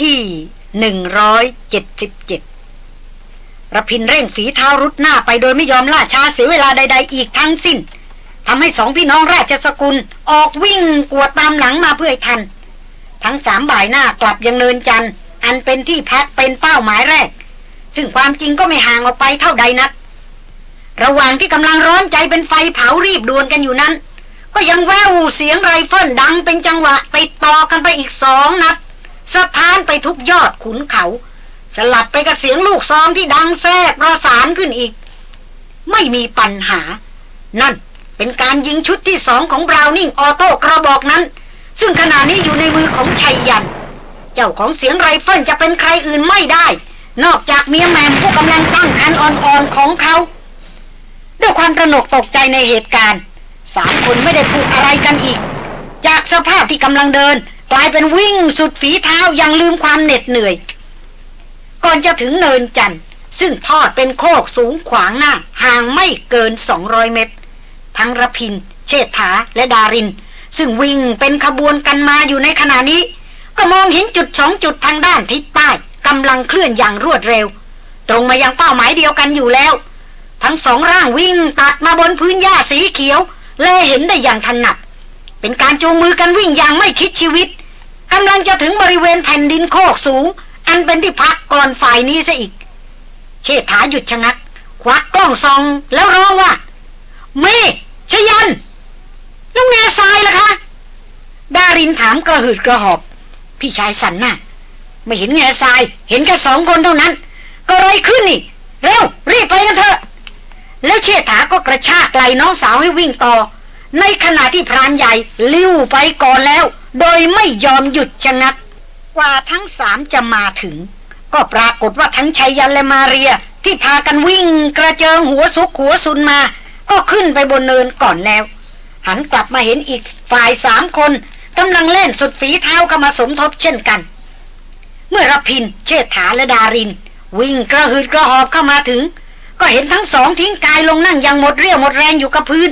ที่หนึ่งร้อยเจ็ดสิบเจ็ดรพินทร์เร่งฝีเท้ารุดหน้าไปโดยไม่ยอมล่าช้าเสียเวลาใด ๆ อีกทั้งสิ้นทำให้สองพี่น้องราชสกุลออกวิ่งกวดตามหลังมาเพื่อให้ทัน ทั้งสามบ่ายหน้ากลับยังเนินจันทร์อันเป็นที่พักเป็นเป้าหมายแรก ซึ่งความจริงก็ไม่ห่างออกไปเท่าใดนัก ระหว่างที่กำลังร้อนใจเป็นไฟเผารีบด่วนกันอยู่นั้น ก็ยังแว่วเสียงไรเฟิลดังเป็นจังหวะติดต่อกันไปอีกสองนัด สะท้านไปทุกยอดขุนเขา สลับไปกับเสียงลูกซองที่ดังแทรกประสานขึ้นอีก ไม่มีปัญหา นั่นเป็นการยิงชุดที่สองของบราวนิงออโต้กระบอกนั้น ซึ่งขณะนี้อยู่ในมือของไชยยันต์ เจ้าของเสียงไรเฟิลจะเป็นใครอื่นไม่ได้ นอกจากเมียแหม่มผู้กำลังตั้งครรภ์อ่อนๆของเขา ด้วยความระหนกตกใจในเหตุการณ์สามคนไม่ได้พูดอะไรกันอีก จากสภาพที่กำลังเดิน กลายเป็นวิ่งสุดฝีเท้ายังลืมความเหน็ดเหนื่อย ก่อนจะถึงเนินจันทร์ซึ่งทอดเป็นโคกสูงขวางหน้าห่างไม่เกิน 200 เมตร ทั้งระพิน เชษฐาและดาริน ซึ่งวิ่งเป็นขบวนกันมาอยู่ในขณะนี้ ก็มองเห็นจุดสองจุดทางด้านทิศใต้กำลังเคลื่อนอย่างรวดเร็ว ตรงมายังเป้าหมายเดียวกันอยู่แล้ว ทั้งสองร่างวิ่งตัดมาบนพื้นหญ้าสีเขียว แลเห็นได้อย่างถนัด เป็นการจูงมือกันวิ่งอย่างไม่คิดชีวิต กำลังจะถึงบริเวณแผ่นดินโคกสูง อันเป็นที่พักก่อนฝ่ายนี้ซะอีก เชษฐาหยุดชะงัก ควักกล้องซองแล้วร้องว่าเมชยันลุงแง่ทรายล่ะคะดารินถามกระหืดกระหอบ พี่ชายสันหน้าไม่เห็นแง่ทราย เห็นแค่สองคนเท่านั้น ก็ไรขึ้นนี่เร็วรีบไปกันเถอะ แล้วเชษฐาก็กระชากไหลน้องสาวให้วิ่งต่อ ในขณะที่พรานใหญ่ลิ้วไปก่อนแล้ว โดยไม่ยอมหยุดชะงัก กว่าทั้งสามจะมาถึง ก็ปรากฏว่าทั้งชัยยันและมาเรียที่พากันวิ่งกระเจิงหัวซุกหัวซุนมา ก็ขึ้นไปบนเนินก่อนแล้ว หันกลับมาเห็นอีกฝ่ายสามคนกำลังเล่นสุดฝีเท้าเข้ามาสมทบเช่นกัน เมื่อรพิน เชษฐาและดาริน วิ่งกระหืดกระหอบเข้ามาถึง ก็เห็นทั้งสองทิ้งกายลงนั่งยังหมดเรี่ยวหมดแรงอยู่กับพื้น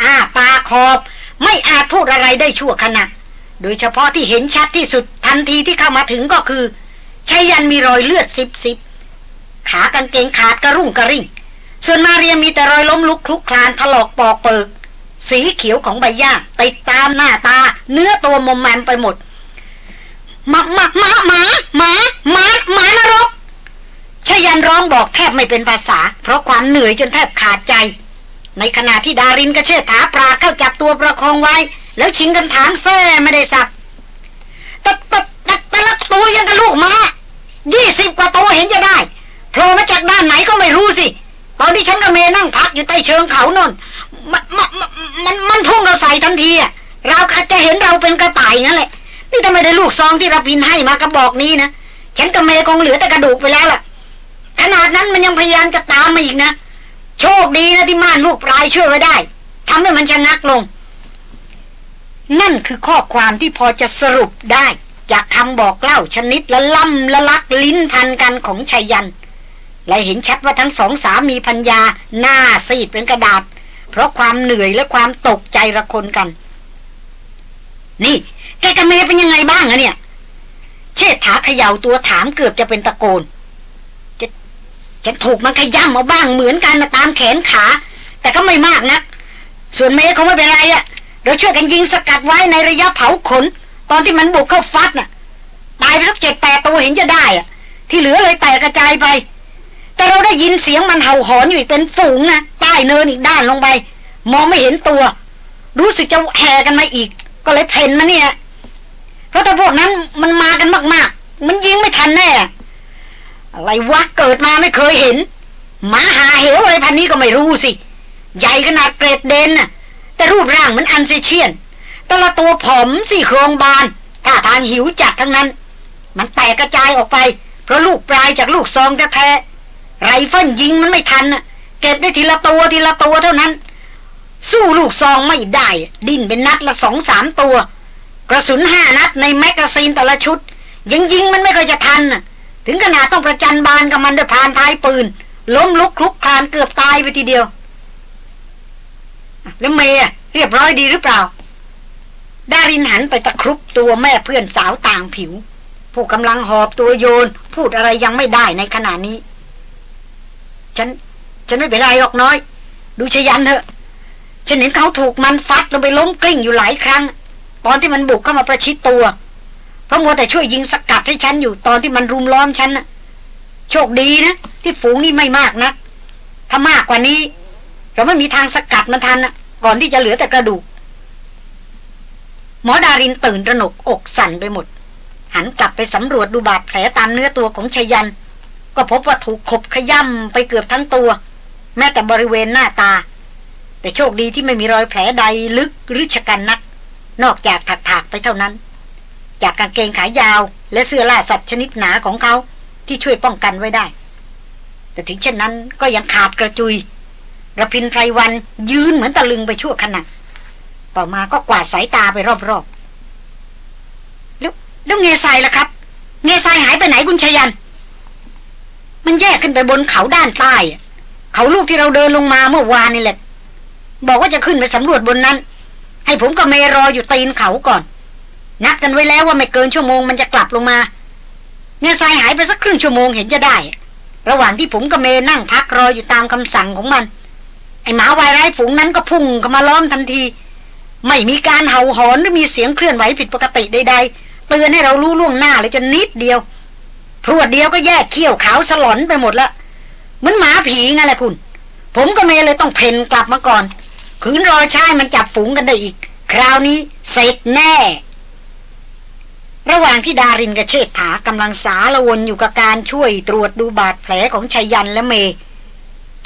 อ้าปาขอบ ไม่อาจพูดอะไรได้ชั่วขณะ โดยเฉพาะที่เห็นชัดที่สุดทันทีที่เข้ามาถึงก็คือชายันมีรอยเลือดซิบซิบขากางเกงขาดกระรุ่งกระริ่ง ส่วนมาเรียมีแต่รอยล้มลุกคลุกคลานถลอกปอกเปิก สีเขียวของใบหญ้าติดตามหน้าตา เนื้อตัวมอมแมมไปหมดมามามาหมาหมาหมาหมานรกชยันร้องบอกแทบไม่เป็นภาษา เพราะความเหนื่อยจนแทบขาดใจ ในขณะที่ดารินกระเชิดถาปราเข้าจับตัวประคองไว้ แล้วชิงกันถามแซ่ไม่ได้สับตะตะตะตะลักตัวยังกับลูกมายี่สิบกว่าตัวเห็นจะได้โผล่มาจากด้านไหนก็ไม่รู้สิ ตอนที่ฉันกับเมนั่งพักอยู่ใต้เชิงเขานนมันมันมันมันพุ่งเราใส่ทันทีอะเราอาจจะเห็นเราเป็นกระต่ายงั้นแหละ นี่ทำไมได้ลูกซองที่รับพินให้มากระบอกนี้นะ ฉันกับเมคงเหลือแต่กระดูกไปแล้วล่ะ ขนาดนั้นมันยังพยายามจะตามมาอีกนะ โชคดีนะที่ม่านลูกปลายช่วยไว้ได้ทำให้มันชะงักลง นั่นคือข้อความที่พอจะสรุปได้ จากคำบอกเล่าชนิดละล่ำละลักลิ้นพันกันของชัยยัน และเห็นชัดว่าทั้งสองสามีพัญญาหน้าซีดเป็นกระดาษ เพราะความเหนื่อยและความตกใจระคนกัน นี่แกกับเมย์เป็นยังไงบ้างอะเนี่ย เชษฐาเขย่าตัวถามเกือบจะเป็นตะโกนฉันถูกมันขย้ำเอาบ้างเหมือนกันนะตามแขนขา แต่ก็ไม่มากนะส่วนเมย์เขาไม่เป็นไรอะ เราช่วยกันยิงสกัดไว้ในระยะเผาขน ตอนที่มันบุกเข้าฟัดน่ะ ตายไปสักเจ็ดแปดตัวเห็นจะได้อะที่เหลือเลยแตกกระจายไป แต่เราได้ยินเสียงมันเห่าหอนอยู่เป็นฝูงนะใต้เนินอีกด้านลงไป มองไม่เห็นตัว รู้สึกจะแห่กันมาอีก ก็เลยเพ่นมาเนี่ย เพราะถ้าพวกนั้นมันมากันมากๆ มันยิงไม่ทันแน่อะไรวะเกิดมาไม่เคยเห็นหมาหาเหวอะไรพันนี้ก็ไม่รู้สิ ใหญ่ขนาดเกรดเดนน่ะ แต่รูปร่างเหมือนอันเซเชียน แต่ละตัวผอมซี่โครงบานท่าทางหิวจัดทั้งนั้น มันแตกกระจายออกไป เพราะลูกปลายจากลูกซองแท้ๆ ไรเฟิลยิงมันไม่ทันเก็บได้ทีละตัวทีละตัวเท่านั้น สู้ลูกซองไม่ได้ ดิ้นเป็นนัดละสองสามตัว กระสุนห้านัดในแมกกาซีนแต่ละชุดยิงยิงมันไม่เคยจะทันถึงขนาดต้องประจัญบานกับมันด้วยพานท้ายปืน ล้มลุกคลุกคลานเกือบตายไปทีเดียว แล้วเมย์เรียบร้อยดีหรือเปล่า ดารินหันไปตะครุบตัวแม่เพื่อนสาวต่างผิว ผู้กำลังหอบตัวโยน พูดอะไรยังไม่ได้ในขณะนี้ ฉัน ฉันไม่เป็นไรหรอกน้อย ดูชยันเถอะ ฉันเห็นเขาถูกมันฟัดลงไปล้มกลิ้งอยู่หลายครั้ง ตอนที่มันบุกเข้ามาประชิดตัว เพราะมัวแต่ช่วยยิงสกัดให้ฉันอยู่ตอนที่มันรุมล้อมฉันนะโชคดีนะ ที่ฝูงนี่ไม่มากนะถ้ามากกว่านี้ เราไม่มีทางสกัดมันทันนะก่อนที่จะเหลือแต่กระดูก หมอดารินตื่นระหนกอกสั่นไปหมด หันกลับไปสำรวจดูบาดแผลตามเนื้อตัวของชยัน ก็พบว่าถูกขบขย่ำไปเกือบทั้งตัว แม้แต่บริเวณหน้าตา แต่โชคดีที่ไม่มีรอยแผลใดลึกหรือชะกันนัก นอกจากถักๆไปเท่านั้น จากกางเกงขายาว และเสื้อล่าสัตว์ชนิดหนาของเขาที่ช่วยป้องกันไว้ได้ แต่ถึงเช่นนั้นก็ยังขาดกระจุย ระพินไพรวันยืนเหมือนตะลึงไปชั่วขณะต่อมาก็กวาดสายตาไปรอบๆ แล้วแล้วเงซายล่ะครับ เงซายหายไปไหนคุณชยัน มันแยกขึ้นไปบนเขาด้านใต้ เขาลูกที่เราเดินลงมาเมื่อวานนี่แหละ บอกว่าจะขึ้นไปสำรวจบนนั้น ให้ผมกับเมรออยู่ตีนเขาก่อน นัดกันไว้แล้วว่าไม่เกินชั่วโมงมันจะกลับลงมา เงซายหายไปสักครึ่งชั่วโมงเห็นจะได้ ระหว่างที่ผมกับเมนั่งพักรออยู่ตามคำสั่งของมัน ไอหมาวายร้ายฝูงนั้นก็พุ่งเข้ามาล้อมทันที ไม่มีการเห่าหอนหรือมีเสียงเคลื่อนไหวผิดปกติใดๆเตือนให้เรารู้ล่วงหน้าเลยจนนิดเดียวพรวดเดียวก็แยกเขี้ยวขาวสลอนไปหมดละเหมือนหมาผีไงแหละคุณ ผมก็เมเลยต้องเพนกลับมาก่อนขืนรอชายมันจับฝูงกันได้อีก คราวนี้เสร็จแน่ ระหว่างที่ดารินกับเชษฐากำลังสาละวนอยู่กับการช่วยตรวจดูบาดแผลของชายันและเม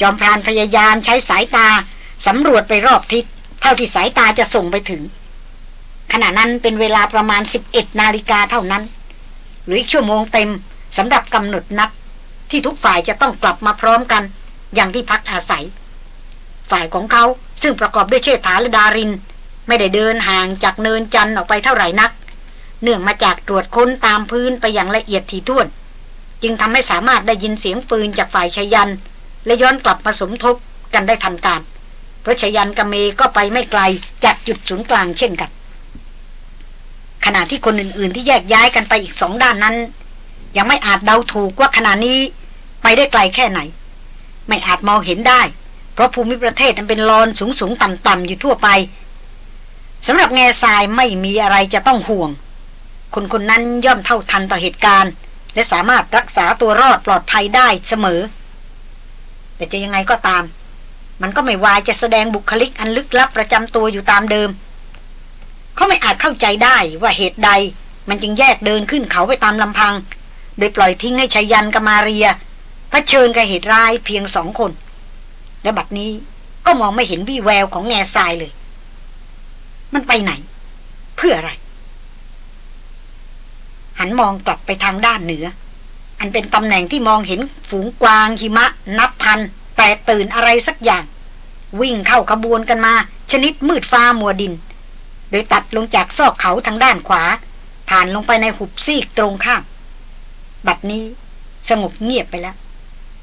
จอมพรานพยายามใช้สายตาสำรวจไปรอบทิศ เท่าที่สายตาจะส่งไปถึง ขณะนั้นเป็นเวลาประมาณ 11 นาฬิกาเท่านั้น หรืออีกชั่วโมงเต็มสำหรับกำหนดนัด ที่ทุกฝ่ายจะต้องกลับมาพร้อมกัน อย่างที่พักอาศัย ฝ่ายของเขาซึ่งประกอบด้วยเชษฐาและดาริน ไม่ได้เดินห่างจากเนินจันออกไปเท่าไหร่นัก เนื่องมาจากตรวจค้นตามพื้นไปอย่างละเอียดถี่ถ้วน จึงทำให้สามารถได้ยินเสียงปืนจากฝ่ายชายัน และย้อนกลับมาสมทบกันได้ทันการ เพราะชยันกับเมก็ไปไม่ไกลจากจุดศูนย์กลางเช่นกัน ขณะที่คนอื่น ๆ ที่แยกย้ายกันไปอีกสองด้านนั้น ยังไม่อาจเดาถูกว่าขณะนี้ไปได้ไกลแค่ไหน ไม่อาจมองเห็นได้ เพราะภูมิประเทศนั้นเป็นลอนสูงๆต่ำๆอยู่ทั่วไปสำหรับแง่ทรายไม่มีอะไรจะต้องห่วง คนคนนั้นย่อมเท่าทันต่อเหตุการณ์ และสามารถรักษาตัวรอดปลอดภัยได้เสมอ แต่จะยังไงก็ตาม มันก็ไม่วายจะแสดงบุคลิกอันลึกลับประจำตัวอยู่ตามเดิม เขาไม่อาจเข้าใจได้ว่าเหตุใด มันจึงแยกเดินขึ้นเขาไปตามลำพัง โดยปล่อยทิ้งให้ชายันกับมาเรียเผชิญกับเหตุร้ายเพียงสองคน และบัดนี้ก็มองไม่เห็นวี่แววของแง่ทรายเลย มันไปไหน เพื่ออะไร หันมองกลับไปทางด้านเหนือ อันเป็นตำแหน่งที่มองเห็นฝูงกวางหิมะ นับพันแต่ตื่นอะไรสักอย่าง วิ่งเข้าขบวนกันมา ชนิดมืดฟ้ามัวดิน โดยตัดลงจากซอกเขาทางด้านขวา ผ่านลงไปในหุบซีกตรงข้าม บัดนี้สงบเงียบไปแล้ว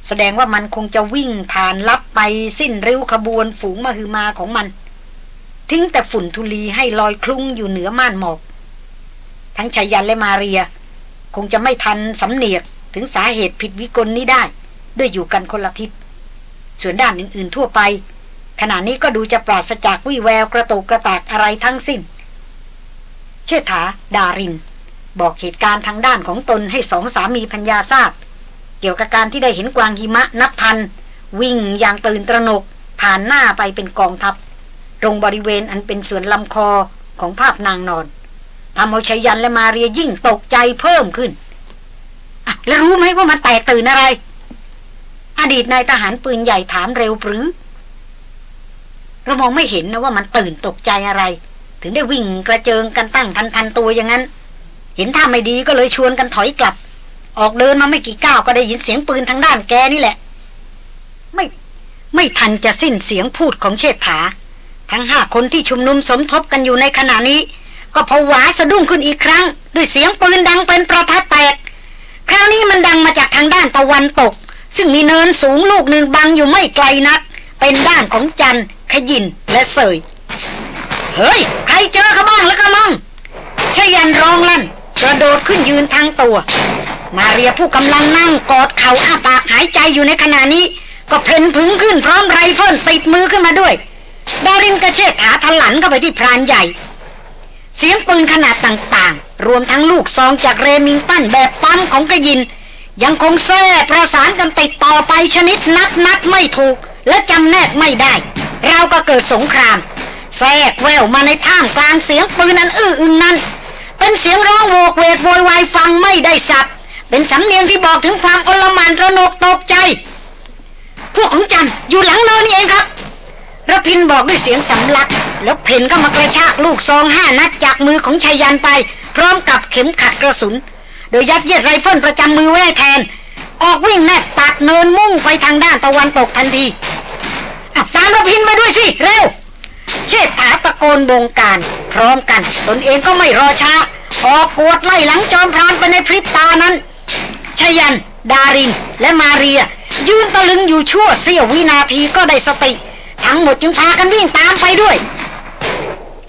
แสดงว่ามันคงจะวิ่งผ่านลับไปสิ้นริ้วขบวนฝูงมหอมาของมัน ทิ้งแต่ฝุ่นทุลีให้ลอยคลุ้งอยู่เหนือม่านหมอก ทั้งชายันและมาเรีย คงจะไม่ทันสำเนียก ถึงสาเหตุผิดวิกลนี้ได้ ด้วยอยู่กันคนละทิศส่วนด้านอื่นๆทั่วไป ขณะนี้ก็ดูจะปราศจากวิแววกระตุกกระตากอะไรทั้งสิ้น เชษฐา ดาริน บอกเหตุการณ์ทางด้านของตนให้สองสามีพัญญาทราบ เกี่ยวกับการที่ได้เห็นกวางหิมะนับพัน วิ่งอย่างตื่นตระหนก ผ่านหน้าไปเป็นกองทัพ ตรงบริเวณอันเป็นส่วนลำคอของภาพนางนอนทำเอาชยันและมาเรียยิ่งตกใจเพิ่มขึ้น อะแล้วรู้ไหมว่ามันแตกตื่นอะไร อดีตนายทหารปืนใหญ่ถามเร็วปรือ เรามองไม่เห็นนะว่ามันตื่นตกใจอะไร ถึงได้วิ่งกระเจิงกันตั้งพันพันตัวอย่างนั้น เห็นท่าไม่ดีก็เลยชวนกันถอยกลับ ออกเดินมาไม่กี่ก้าวก็ได้ยินเสียงปืนทางด้านแกนี่แหละ ไม่ไม่ทันจะสิ้นเสียงพูดของเชษฐา ทั้งห้าคนที่ชุมนุมสมทบกันอยู่ในขณะนี้ ก็ผวาสะดุ้งขึ้นอีกครั้ง ด้วยเสียงปืนดังเป็นประทัดแตก ทางด้านตะวันตก ซึ่งมีเนินสูงลูกหนึ่งบังอยู่ไม่ไกลนัก เป็นด้านของจันขยินและเสย เฮ้ย ใครเจอเขาบ้างแล้วกระมังชยันร้องลั่น กระโดดขึ้นยืนทางตัว มาเรียผู้กำลังนั่งกอดเข่าอ้าปากหายใจอยู่ในขณะนี้ ก็เพ่นพึงขึ้นพร้อมไรเฟิลติดมือขึ้นมาด้วย ดารินกระเชษฐาทลันเข้าไปที่พรานใหญ่ เสียงปืนขนาดต่างๆ รวมทั้งลูกซองจากเรมิงตันแบบปั๊มของกระยิน ยังคงแท้ประสานกันติดต่อไปชนิดนับนัดไม่ถูก และจำแนกไม่ได้ เราก็เกิดสงครามแทรกแววมาในท่ามกลางเสียงปืนอันอื้ออึงนั้น เป็นเสียงร้องโวกเวกโวยวายฟังไม่ได้สับเป็นสำเนียงที่บอกถึงความอลหมานระนกตกใจ พวกของจันอยู่หลังเนินนี่เองครับรพินทร์บอกด้วยเสียงสำลัก แล้วเผ่นเข้ามากระชากลูกซองห้านัดจากมือของไชยยันต์ไป พร้อมกับเข็มขัดกระสุน โดยยัดเยียดไรเฟิลประจำมือไว้แทน ออกวิ่งแน่บตัดเนินมุ่งไปทางด้านตะวันตกทันทีตามรพินทร์มาด้วยสิ เร็ว เชษฐาตะโกนบงการ พร้อมกัน ตนเองก็ไม่รอช้า ออกกวดไล่หลังจอมพรานไปในพริบตานั้นชยัน ดาริน และมาเรีย ยืนตะลึงอยู่ชั่วเสี้ยววินาทีก็ได้สติ ทั้งหมดจึงพากันวิ่งตามไปด้วย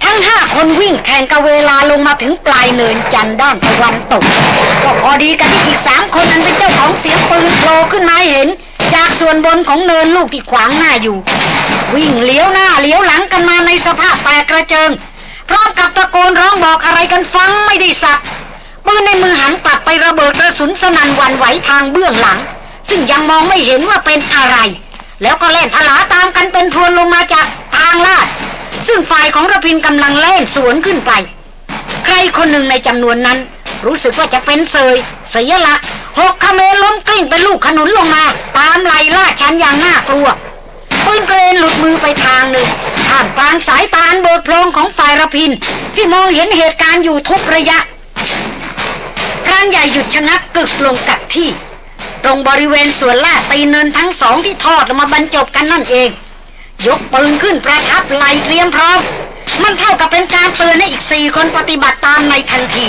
ทั้งห้าคนวิ่งแข่งกับเวลาลงมาถึงปลายเนินจันด้านตะวันตก ก็พอดีกันที่อีกสามคนนั้นเป็นเจ้าของเสียงปืนโผล่ขึ้นมาเห็น จากส่วนบนของเนินลูกที่ขวางหน้าอยู่ วิ่งเลี้ยวหน้าเลี้ยวหลังกันมาในสภาพแตกกระเจิง พร้อมกับตะโกนร้องบอกอะไรกันฟังไม่ได้สับปืนในมือหันกลับไประเบิดกระสุนสนั่นวันไหวทางเบื้องหลัง ซึ่งยังมองไม่เห็นว่าเป็นอะไร แล้วก็เล่นทลาตามกันเป็นพรวนลงมาจากทางลาด ซึ่งฝ่ายของระพินกำลังเล่นสวนขึ้นไป ใครคนหนึ่งในจำนวนนั้น รู้สึกว่าจะเป็นเซยเสียละหกขเมล้มกลิ้งเป็นลูกขนุนลงมา ตามไหลลาชันอย่างน่ากลัวปืนเกรนหลุดมือไปทางหนึ่งท่ามกลางสายตาอันเบิกโพลงของฝ่ายระพิน ที่มองเห็นเหตุการณ์อยู่ทุกระยะพรานใหญ่หยุดชะงักกึกลงกับที่ ตรงบริเวณส่วนล่าตีเนินทั้งสองที่ทอดออกมาบรรจบกันนั่นเอง ยกปืนขึ้นประทับไหลเตรียมพร้อม มันเท่ากับเป็นการเตือนให้อีกสี่คนปฏิบัติตามในทันที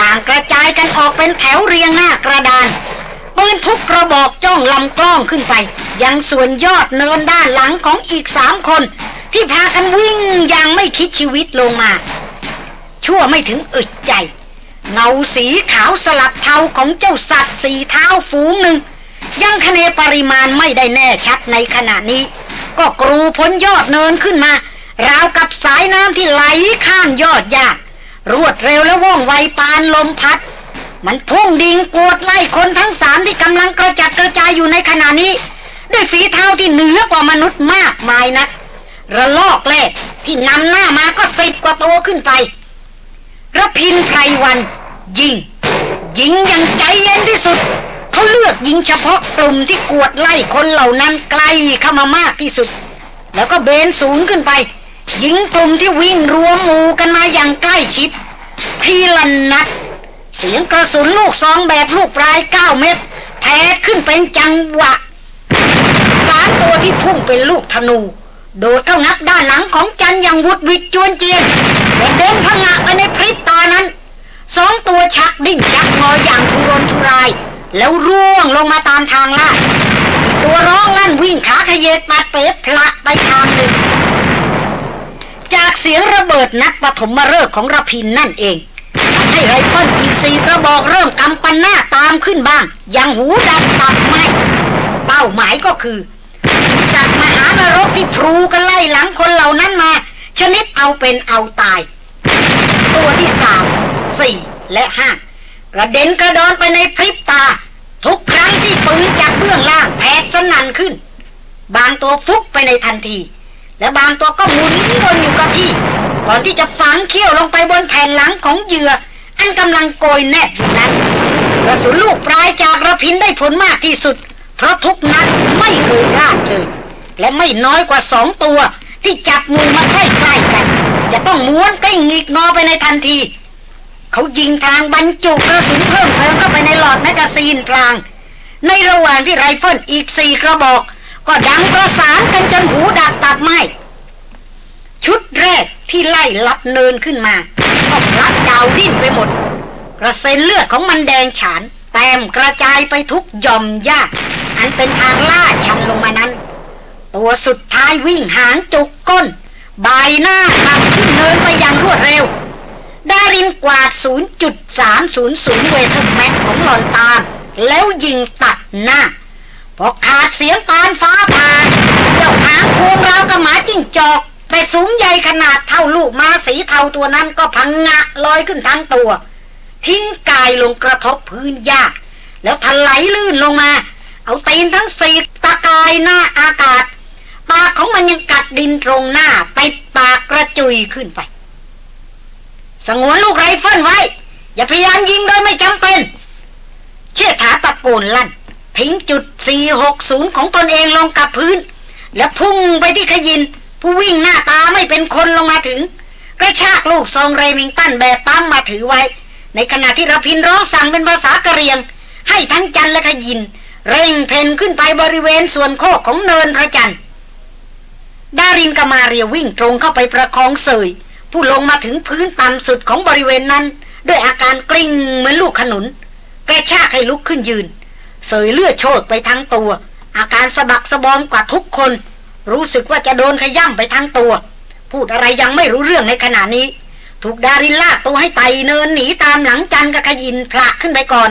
ต่างกระจายกันออกเป็นแถวเรียงหน้ากระดาน ปืนทุกกระบอกจ้องลำกล้องขึ้นไป ยังส่วนยอดเนินด้านหลังของอีกสามคน ที่พากันวิ่งอย่างไม่คิดชีวิตลงมา ชั่วไม่ถึงอึดใจเงาสีขาวสลับเทาของเจ้าสัตว์สีเท้าฝูงหนึ่ง ยังคะเนปริมาณไม่ได้แน่ชัดในขณะนี้ ก็กรูพ้นยอดเนินขึ้นมา ราวกับสายน้ำที่ไหลข้ามยอดหญ้ารวดเร็วและว่องไวปานลมพัด มันพุ่งดิ่งกวดไล่คนทั้งสามที่กำลังกระจัดกระจายอยู่ในขณะนี้ ด้วยฝีเท้าที่เหนือกว่ามนุษย์มากมายนะระลอกแรกที่นำหน้ามาก็สิบกว่าตัวขึ้นไประพินไพรวัน ยิง ยิงอย่างใจเย็นที่สุด เขาเลือกยิงเฉพาะกลุ่มที่กวดไล่คนเหล่านั้นไกลเข้ามามากที่สุด แล้วก็เบนสูงขึ้นไป ยิงกลุ่มที่วิ่งรวมหมู่กันมาอย่างใกล้ชิด ทีละนัด เสียงกระสุนลูกซองแบบลูกปลายเก้าเม็ดแผดขึ้นเป็นจังหวะสามตัวที่พุ่งเป็นลูกธนู โดดเข้างับด้านหลังของจันอย่างวุดวิดจวนเจียนและเดินพังะไปในพริบตานั้นสองตัวชักดิ้นชักงออย่างทุรนทุราย แล้วร่วงลงมาตามทางลาดตัวร้องลั่นวิ่งขาขยเยปัดเป๊ะพละไปทางหนึ่ง จากเสียงระเบิดนักปฐมฤกษ์ของระพินนั่นเองทำให้ไรเฟิลอีกสี่กระบอกเริ่มกำปันหน้าตามขึ้นบ้างย่างหูดับตับไหมเป้าหมายก็คือ สัตว์มหานรกที่พลูกันไล่หลังคนเหล่านั้นมา ชนิดเอาเป็นเอาตาย ตัวที่สามสี่และห้า กระเด็นกระดอนไปในพริบตา ทุกครั้งที่ปืนจากเบื้องล่างแผดสนั่นขึ้น บางตัวฟุบไปในทันที และบางตัวก็หมุนวนอยู่กับที่ ก่อนที่จะฝังเขี้ยวลงไปบนแผ่นหลังของเหยื่ออันกำลังโกยแน่บอยู่นั้นกระสุนลูกปลายจากรพินทร์ได้ผลมากที่สุด เพราะทุกนัดไม่เคยพลาดเลยและไม่น้อยกว่าสองตัวที่จับมือมาใกล้ๆกัน จะต้องม้วนกลิ้งหงิกงอไปในทันที เขายิงพลางบรรจุกระสุนเพิ่มเติมเข้าไปในหลอดแมกกาซีนพลาง ในระหว่างที่ไรเฟิลอีกสี่กระบอก ก็ดังประสานกันจนหูดับตับไหมชุดแรกที่ไล่ลับเนินขึ้นมาก็พลัดดาวดิ้นไปหมด กระเซ็นเลือดของมันแดงฉาน แต้มกระจายไปทุกย่อมหญ้าอันเป็นทางลาดชันลงมานั้น ตัวสุดท้ายวิ่งหางจุกก้น บายหน้าขับขึ้นเนินไปอย่างรวดเร็ว ดารินกวาด 0.300 เวทแม็กของหลอนตาม แล้วยิงตัดหน้า พอขาดเสียงปานฟ้าผ่าเจ้าหางควงราวกับหมาจิ้งจอก แต่สูงใหญ่ขนาดเท่าลูกม้าสีเทาตัวนั้นก็พังงะลอยขึ้นทั้งตัว ทิ้งกายลงกระทบพื้นหญ้าแล้วถลายลื่นลงมา เอาตีนทั้งสี่ตะกายหน้าอากาศ ปากของมันยังกัดดินตรงหน้าติดปากกระจุยขึ้นไป สงวนลูกไรเฟิลไว้ อย่าพยายามยิงโดยไม่จำเป็น เชี่ยถาตะโกนลั่นทิ้งจุด 460 ของตนเองลงกับพื้น แล้วพุ่งไปที่ขยิน ผู้วิ่งหน้าตาไม่เป็นคนลงมาถึงกระชากลูกซองเรมิงตันแบบปั๊มมาถือไว้ ในขณะที่รพินทร์ร้องสั่งเป็นภาษากะเหรี่ยง ให้ทั้งจันและขยิน เร่งเผ่นขึ้นไปบริเวณส่วนโคกของเนินพระจันทร์ดารินกมาเรียวิ่งตรงเข้าไปประคองเสย ผู้ลงมาถึงพื้นต่ำสุดของบริเวณนั้น ด้วยอาการกลิ้งเหมือนลูกขนุน กระชากให้ลุกขึ้นยืน เสยเลือดโชดไปทั้งตัว อาการสะบักสะบอมกว่าทุกคน รู้สึกว่าจะโดนขย่ำไปทั้งตัว พูดอะไรยังไม่รู้เรื่องในขณะนี้ ถูกดารินลากตัวให้ไตเนินหนีตามหลังจันกับขยินพละขึ้นไปก่อน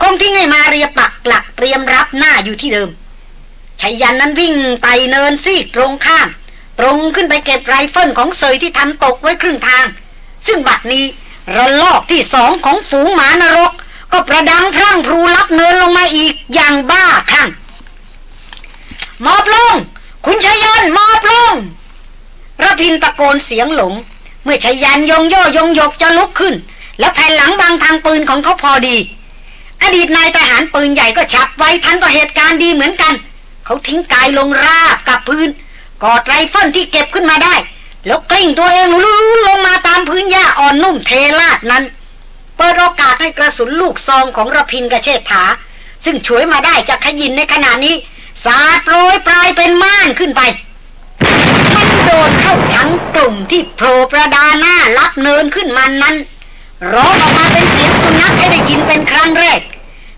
คงทิ้งมาเรียปักหลักเตรียมรับหน้าอยู่ที่เดิมไชยยันต์นั้นวิ่งไต่เนินซีกตรงข้าม ตรงขึ้นไปเก็บไรเฟิลของเสยที่ทำตกไว้ครึ่งทาง ซึ่งบัดนี้ระลอกที่สองของฝูงหมานรก ก็ประดังพรั่งพรูรับเนินลงมาอีกอย่างบ้าคลั่งหมอบลง คุณไชยยันต์หมอบลงรพินทร์ตะโกนเสียงหลง เมื่อไชยยันต์ยงโย่ยงหยกจะลุกขึ้น แล้วแผ่นหลังบังทางปืนของเขาพอดี อดีตนายทหารปืนใหญ่ก็ฉับไวทันต่อเหตุการณ์ดีเหมือนกัน เขาทิ้งกายลงราบกับพื้น กอดไรเฟิลที่เก็บขึ้นมาได้ แล้วกลิ้งตัวเองหลุนลงมาตามพื้นหญ้าอ่อนนุ่มเทลาดนั้น เปิดโอกาสให้กระสุนลูกซองของรพินทร์กับเชษฐา ซึ่งฉวยมาได้จากขยินในขณะนี้ สาดโปรยปลายเป็นม่านขึ้นไป มันโดนเข้าทั้งกลุ่มที่โผล่ประดาหน้าลับเนินขึ้นมานั้นร้องออกมาเป็นเสียงสุนัขให้ได้ยินเป็นครั้งแรก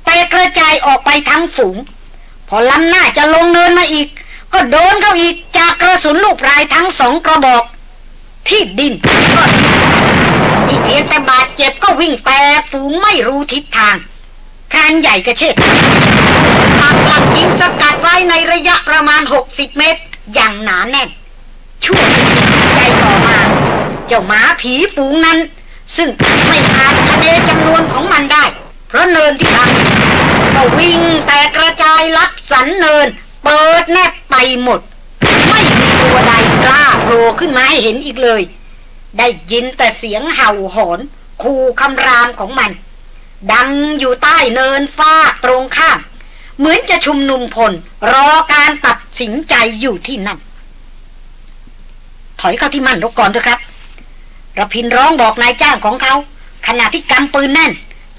แต่กระจายออกไปทั้งฝูง พอล้ำหน้าจะลงเนินมาอีก ก็โดนเข้าอีกจากกระสุนลูกปลายทั้งสองกระบอก ที่ดินก็ที่เพียงแต่บาดเจ็บก็วิ่งแตกฝูงไม่รู้ทิศทางพรานใหญ่กระเชิดปากหลักยิงสกัดไว้ในระยะประมาณ 60 เมตร อย่างหนาแน่นช่วงใหญ่ต่อมา เจ้าหมาผีฝูงนั้น ซึ่งไม่อาจคะเนจำนวนของมันได้ เพราะเนินที่ทำก็วิ่งแตกกระจายลับสันเนิน เปิดแนบไปหมด ไม่มีตัวใดกล้าโผล่ขึ้นมาให้เห็นอีกเลย ได้ยินแต่เสียงเห่าหอนคู่คำรามของมัน ดังอยู่ใต้เนินฟ้าตรงข้าม เหมือนจะชุมนุมพล รอการตัดสินใจอยู่ที่นั่น ถอยเข้าที่มั่นรกก่อนเถอะครับระพินร้องบอกนายจ้างของเขาขณะที่กำปืนแน่น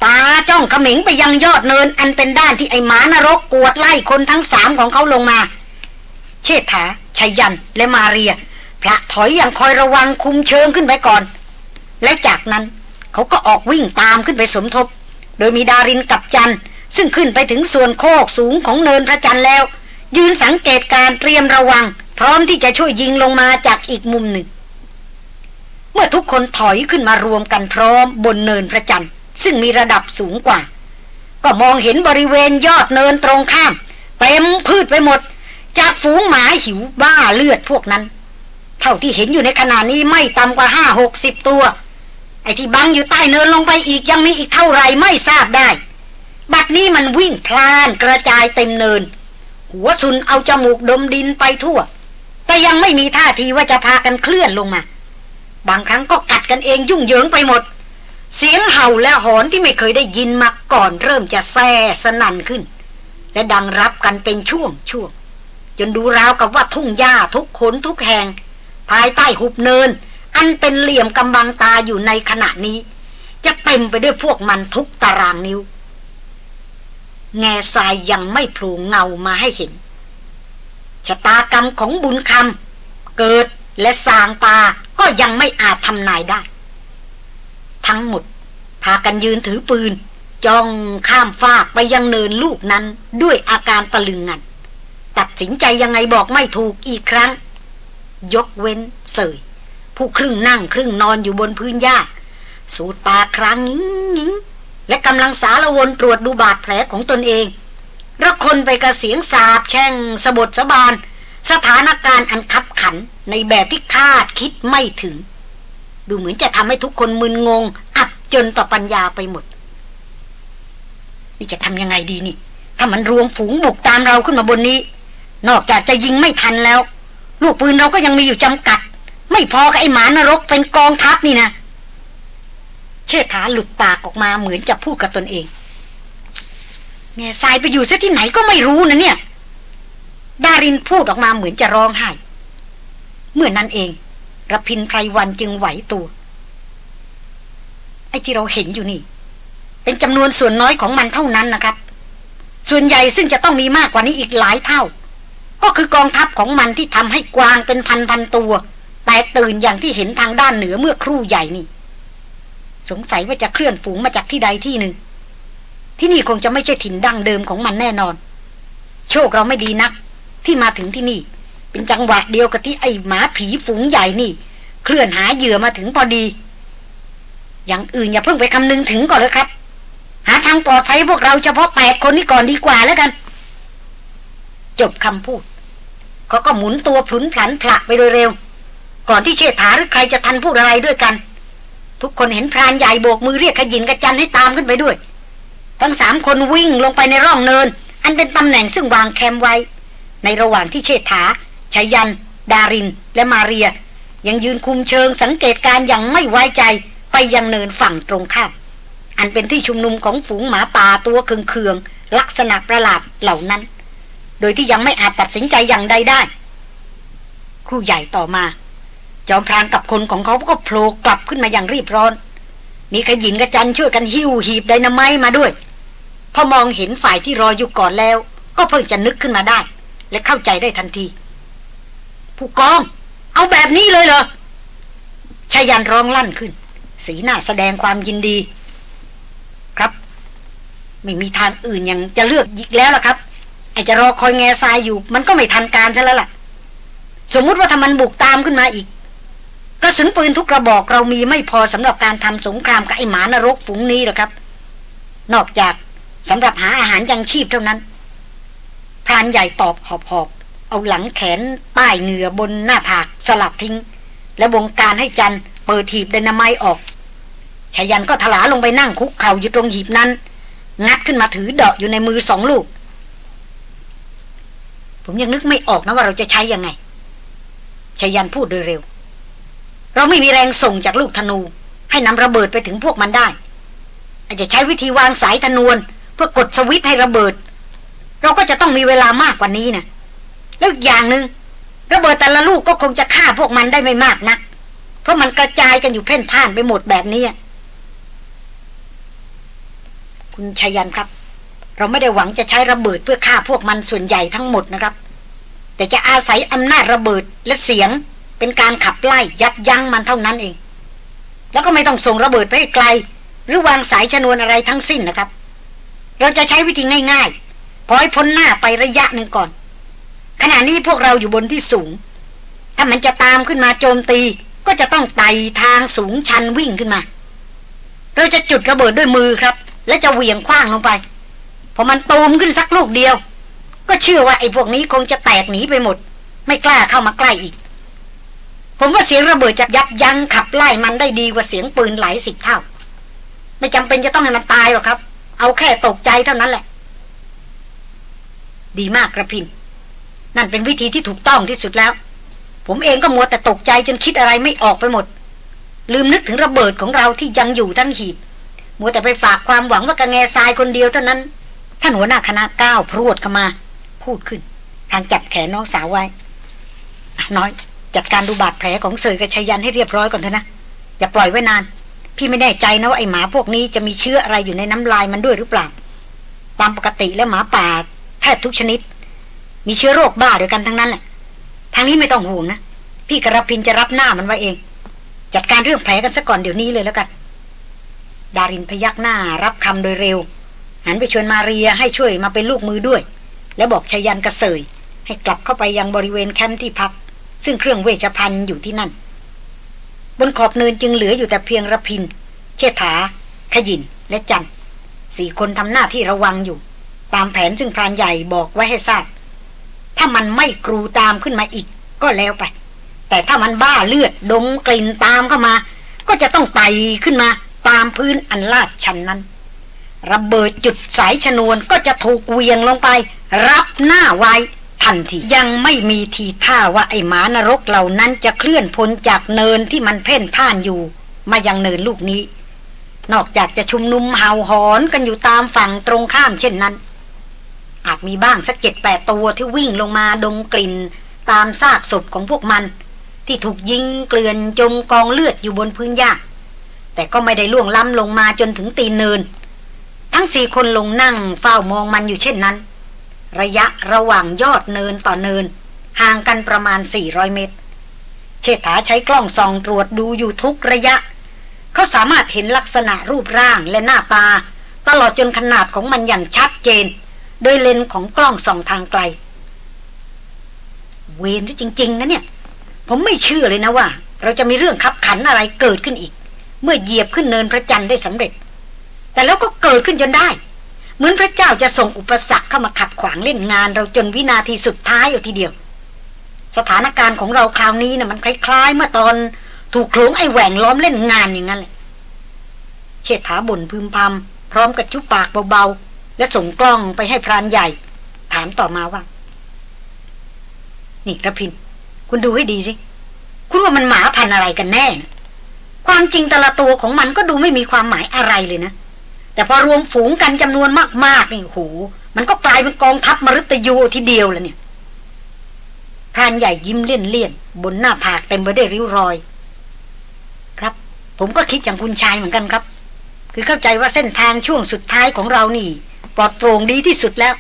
ตาจ้องเขมิงไปยังยอดเนิน อันเป็นด้านที่ไอ้หมานรกกวดไล่คนทั้งสามของเขาลงมา เชษฐาชัยยันและมาเรีย พระถอยอย่างคอยระวังคุมเชิงขึ้นไปก่อน แล้วจากนั้นเขาก็ออกวิ่งตามขึ้นไปสมทบ โดยมีดารินกับจันซึ่งขึ้นไปถึงส่วนโคกสูงของเนินพระจันทร์แล้ว ยืนสังเกตการเตรียมระวัง พร้อมที่จะช่วยยิงลงมาจากอีกมุมหนึ่ง เมื่อทุกคนถอยขึ้นมารวมกันพร้อมบนเนินพระจันทร์ ซึ่งมีระดับสูงกว่า ก็มองเห็นบริเวณยอดเนินตรงข้ามเต็มพืชไปหมด จากฝูงหมาหิวบ้าเลือดพวกนั้น เท่าที่เห็นอยู่ในขณะนี้ไม่ต่ำกว่าห้าหกสิบตัว ไอ้ที่บังอยู่ใต้เนินลงไปอีกยังมีอีกเท่าไรไม่ทราบได้ บัดนี้มันวิ่งพลานกระจายเต็มเนิน หัวซุนเอาจมูกดมดินไปทั่ว แต่ยังไม่มีท่าทีว่าจะพากันเคลื่อนลงมา บางครั้งก็กัดกันเองยุ่งเหยิงไปหมด เสียงเห่าและหอนที่ไม่เคยได้ยินมาก่อนเริ่มจะแซ่สนั่นขึ้น และดังรับกันเป็นช่วงช่วง จนดูราวกับว่าทุ่งหญ้าทุกขนทุกแห่ง ภายใต้หุบเนิน อันเป็นเหลี่ยมกำบังตาอยู่ในขณะนี้ จะเต็มไปด้วยพวกมันทุกตารางนิ้ว แง่ทรายยังไม่โผล่เงามาให้เห็นชะตากรรมของบุญคำเกิดและสางปาก็ยังไม่อาจทำนายได้ ทั้งหมด พากันยืนถือปืน จ้องข้ามฟากไปยังเนินลูกนั้นด้วยอาการตะลึงงัน ตัดสินใจยังไงบอกไม่ถูกอีกครั้ง ยกเว้นเสย ผู้ครึ่งนั่งครึ่งนอนอยู่บนพื้นหญ้า สูดปากครางงิ้งงิ้งและกำลังสารวนตรวจดูบาดแผลของตนเองระคนไปกระเสียงสาบแช่งสบดสบาน สถานการณ์อันคับขันในแบบที่คาดคิดไม่ถึง ดูเหมือนจะทำให้ทุกคนมึนงง อับจนต่อปัญญาไปหมด นี่จะทำยังไงดีนี่ ถ้ามันรวมฝูงบุกตามเราขึ้นมาบนนี้ นอกจากจะยิงไม่ทันแล้ว ลูกปืนเราก็ยังมีอยู่จำกัด ไม่พอกับไอ้หมานรกเป็นกองทัพนี่นะ เชิดฐาหลุดปากออกมาเหมือนจะพูดกับตนเองแง่ทรายไปอยู่ซะที่ไหนก็ไม่รู้นะเนี่ย ดารินพูดออกมาเหมือนจะร้องไห้ เมื่อนนั้นเอง ระพินไพรวันจึงไหวตัว ไอ้ที่เราเห็นอยู่นี่ เป็นจำนวนส่วนน้อยของมันเท่านั้นนะครับ ส่วนใหญ่ซึ่งจะต้องมีมากกว่านี้อีกหลายเท่า ก็คือกองทัพของมันที่ทำให้กวางเป็นพันพันตัว แตกตื่นอย่างที่เห็นทางด้านเหนือเมื่อครู่ใหญ่นี่ สงสัยว่าจะเคลื่อนฝูงมาจากที่ใดที่หนึ่ง ที่นี่คงจะไม่ใช่ถิ่นดั้งเดิมของมันแน่นอน โชคเราไม่ดีนัก ที่มาถึงที่นี่ เป็นจังหวะเดียวกับที่ไอ้หมาผีฝูงใหญ่นี่ เคลื่อนหาเหยื่อมาถึงพอดี อย่างอื่นอย่าเพิ่งไปคำนึงถึงก่อนเลยครับ หาทางปลอดภัยพวกเราเฉพาะแปดคนนี้ก่อนดีกว่าแล้วกัน จบคำพูดเขาก็หมุนตัวพลุนพลันพละไปโดยเร็ว ก่อนที่เชษฐาหรือใครจะทันพูดอะไรด้วยกัน ทุกคนเห็นพรานใหญ่โบกมือเรียกขยินกระจันให้ตามขึ้นไปด้วยทั้งสามคนวิ่งลงไปในร่องเนิน อันเป็นตำแหน่งซึ่งวางแคมไว้ ในระหว่างที่เชษฐา ชายัน ดาริน และมาเรีย ยังยืนคุมเชิงสังเกตการอย่างไม่ไว้ใจไปยังเนินฝั่งตรงข้าม อันเป็นที่ชุมนุมของฝูงหมาป่าตัวเคืองๆลักษณะประหลาดเหล่านั้น โดยที่ยังไม่อาจตัดสินใจอย่างใดได้ ครูใหญ่ต่อมา จอมพรานกับคนของเขาก็โผล่กลับขึ้นมาอย่างรีบร้อน มีขยินกระจันช่วยกันหิ้วหีบไดนาไมมาด้วย พอมองเห็นฝ่ายที่รออยู่ก่อนแล้ว ก็เพิ่งจะนึกขึ้นมาได้ และเข้าใจได้ทันที ผู้กอง เอาแบบนี้เลยเหรอชายันร้องลั่นขึ้น สีหน้าแสดงความยินดี ครับ ไม่มีทางอื่นยังจะเลือกอีกแล้วล่ะครับไอจะรอคอยแง่ทรายอยู่ มันก็ไม่ทันการซะแล้วล่ะ สมมุติว่าถ้ามันบุกตามขึ้นมาอีกกระสุนปืนทุกกระบอกเรามีไม่พอสำหรับการทำสงครามกับไอหมานรกฝูงนี้หรอกครับ นอกจากสำหรับหาอาหารยังชีพเท่านั้นพรานใหญ่ตอบหอบหอบ เอาหลังแขนป้ายเหงื่อบนหน้าผากสลับทิ้ง และวงการให้จันเปิดหีบเดนาไมออกชายันก็ถลาลงไปนั่งคุกเข่าอยู่ตรงหีบนั้น งัดขึ้นมาถือเดาะอยู่ในมือสองลูก ผมยังนึกไม่ออกนะว่าเราจะใช้ยังไงชายันพูดโดยเร็ว เราไม่มีแรงส่งจากลูกธนู ให้นำระเบิดไปถึงพวกมันได้ อาจจะใช้วิธีวางสายธนวน เพื่อกดสวิตให้ระเบิด เราก็จะต้องมีเวลามากกว่านี้นะ แล้วอย่างหนึง่งระเบิดแต่ละลูกก็คงจะฆ่าพวกมันได้ไม่มากนะัก เพราะมันกระจายกันอยู่เพ่นพ่านไปหมดแบบนี้คุณชัยันครับ เราไม่ได้หวังจะใช้ระเบิดเพื่อฆ่าพวกมันส่วนใหญ่ทั้งหมดนะครับ แต่จะอาศัยอำนาจระเบิดและเสียง เป็นการขับไล่ยับยั้งมันเท่านั้นเอง แล้วก็ไม่ต้องส่งระเบิดไปไกล หรือวางสายชนวนอะไรทั้งสิ้นนะครับ เราจะใช้วิธีง่ายๆพอให้พ้นหน้าไประยะหนึ่งก่อน ขณะนี้พวกเราอยู่บนที่สูง ถ้ามันจะตามขึ้นมาโจมตี ก็จะต้องไต่ทางสูงชันวิ่งขึ้นมา เราจะจุดระเบิดด้วยมือครับ และจะเหวี่ยงคว้างลงไป พอมันตูมขึ้นสักลูกเดียว ก็เชื่อว่าไอ้พวกนี้คงจะแตกหนีไปหมด ไม่กล้าเข้ามาใกล้อีก ผมว่าเสียงระเบิดจะยับยั้งขับไล่มันได้ดีกว่าเสียงปืนหลายสิบเท่า ไม่จำเป็นจะต้องให้มันตายหรอกครับ เอาแค่ตกใจเท่านั้นแหละ ดีมากกระพิน นั่นเป็นวิธีที่ถูกต้องที่สุดแล้ว ผมเองก็มัวแต่ตกใจจนคิดอะไรไม่ออกไปหมด ลืมนึกถึงระเบิดของเราที่ยังอยู่ทั้งหีบ มัวแต่ไปฝากความหวังว่ากระแงทรายคนเดียวเท่านั้น ท่านหัวหน้าคณะก้าวพรวดเข้ามา พูดขึ้นทางจับแขนน้องสาวไว้น้อย จัดการดูบาดแผลของเสยกับชยันให้เรียบร้อยก่อนเถอะนะอย่าปล่อยไว้นาน พี่ไม่แน่ใจนะว่าไอหมาพวกนี้จะมีเชื้ออะไรอยู่ในน้ำลายมันด้วยหรือเปล่า ตามปกติแล้วหมาป่าแทบทุกชนิด มีเชื้อโรคบ้าเดียวกันทั้งนั้นแหละทางนี้ไม่ต้องห่วงนะ พี่กระพินจะรับหน้ามันไว้เอง จัดการเรื่องแผลกันซะก่อนเดี๋ยวนี้เลยแล้วกัน ดารินพยักหน้ารับคำโดยเร็ว หันไปชวนมาเรียให้ช่วยมาเป็นลูกมือด้วย แล้วบอกชยันกระเสย ให้กลับเข้าไปยังบริเวณแคมป์ที่พัก ซึ่งเครื่องเวชภัณฑ์อยู่ที่นั่น บนขอบเนินจึงเหลืออยู่แต่เพียงระพิน เชษฐา ขยินและจันสี่คนทำหน้าที่ระวังอยู่ ตามแผนซึ่งพรานใหญ่บอกไว้ให้ทราบ ถ้ามันไม่กรูตามขึ้นมาอีก ก็แล้วไป แต่ถ้ามันบ้าเลือดดมกลิ่นตามเข้ามา ก็จะต้องไต่ขึ้นมาตามพื้นอันลาดชันนั้น ระเบิดจุดสายชนวนก็จะถูกเวียงลงไป รับหน้าไว้ทันทียังไม่มีทีท่าว่าไอ้หมานรกเหล่านั้นจะเคลื่อนพ้นจากเนินที่มันเพ่นพ่านอยู่ มายังเนินลูกนี้ นอกจากจะชุมนุมเห่าหอนกันอยู่ตามฝั่งตรงข้ามเช่นนั้น อาจมีบ้างสักเจ็ดแปดตัวที่วิ่งลงมาดมกลิ่น ตามซากศพของพวกมัน ที่ถูกยิงเกลื่อนจมกองเลือดอยู่บนพื้นหญ้าแต่ก็ไม่ได้ล่วงล้ำลงมาจนถึงตีนเนิน ทั้งสี่คนลงนั่งเฝ้ามองมันอยู่เช่นนั้น ระยะระหว่างยอดเนินต่อเนิน ห่างกันประมาณ 400 เมตร เชษฐาใช้กล้องส่องตรวจดูอยู่ทุกระยะ เขาสามารถเห็นลักษณะรูปร่างและหน้าตา ตลอดจนขนาดของมันอย่างชัดเจน โดยเลนส์ของกล้องส่องทางไกล เวนที่จริง ๆ นะเนี่ย ผมไม่เชื่อเลยนะว่า เราจะมีเรื่องขับขันอะไรเกิดขึ้นอีก เมื่อเหยียบขึ้นเนินพระจันทร์ได้สำเร็จ แต่แล้วก็เกิดขึ้นจนได้ เหมือนพระเจ้าจะส่งอุปสรรคเข้ามาขัดขวางเล่นงาน เราจนวินาทีสุดท้ายอยู่ทีเดียว สถานการณ์ของเราคราวนี้นะ่ะมันคล้ายๆ เมื่อตอนถูกโขลงไอ้แหว่งล้อมเล่นงานอย่างนั้นแหละเชษฐาบ่นพึมพำพร้อมกับจุปากเบา และส่งกล้องไปให้พรานใหญ่ ถามต่อมาว่า นี่ระพิน คุณดูให้ดีสิ คุณว่ามันหมาพันอะไรกันแน่ความจริงแต่ละตัวของมันก็ดูไม่มีความหมายอะไรเลยนะ แต่พอรวมฝูงกันจำนวนมากๆนี่โหมันก็กลายเป็นกองทัพมฤตยูทีเดียวแล้วเนี่ยพรานใหญ่ยิ้มเลี่ยนเลี่ยนบนหน้าผากเต็มไปด้วยริ้วรอย ครับ ผมก็คิดอย่างคุณชายเหมือนกันครับ คือเข้าใจว่าเส้นทางช่วงสุดท้ายของเรานี่ ปลอดโปร่งดีที่สุดแล้ว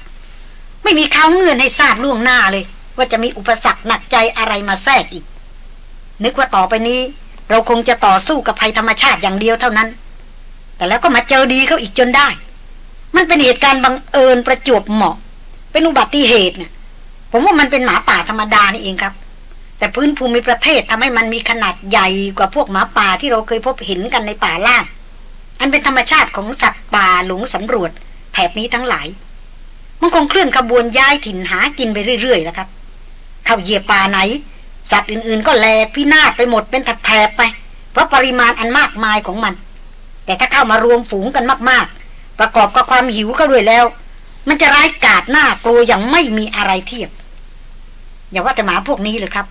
ไม่มีข้าวเงื่อนให้ทราบล่วงหน้าเลย ว่าจะมีอุปสรรคหนักใจอะไรมาแทรกอีก นึกว่าต่อไปนี้ เราคงจะต่อสู้กับภัยธรรมชาติอย่างเดียวเท่านั้น แต่แล้วก็มาเจอดีเขาอีกจนได้ มันเป็นเหตุการณ์บังเอิญประจวบเหมาะ เป็นอุบัติเหตุนี่ยผมว่ามันเป็นหมาป่าธรรมดานี่เองครับแต่พื้นภูมิประเทศทำให้มันมีขนาดใหญ่กว่าพวกหมาป่าที่เราเคยพบเห็นกันในป่าล่างอันเป็นธรรมชาติของสัตว์ป่าหลงสำรวจ แถบนี้ทั้งหลาย มันคงเคลื่อนขบวนย้ายถิ่นหากินไปเรื่อยๆแล้วครับ เข้าเหยียบป่าไหน สัตว์อื่นๆ ก็แลกพินาศไปหมดเป็นแถบไป เพราะปริมาณอันมากมายของมัน แต่ถ้าเข้ามารวมฝูงกันมากๆ ประกอบกับความหิวเข้าด้วยแล้ว มันจะร้ายกาจหน้ากลัวอย่างไม่มีอะไรเทียบอย่าว่าแต่หมาพวกนี้เลยครับ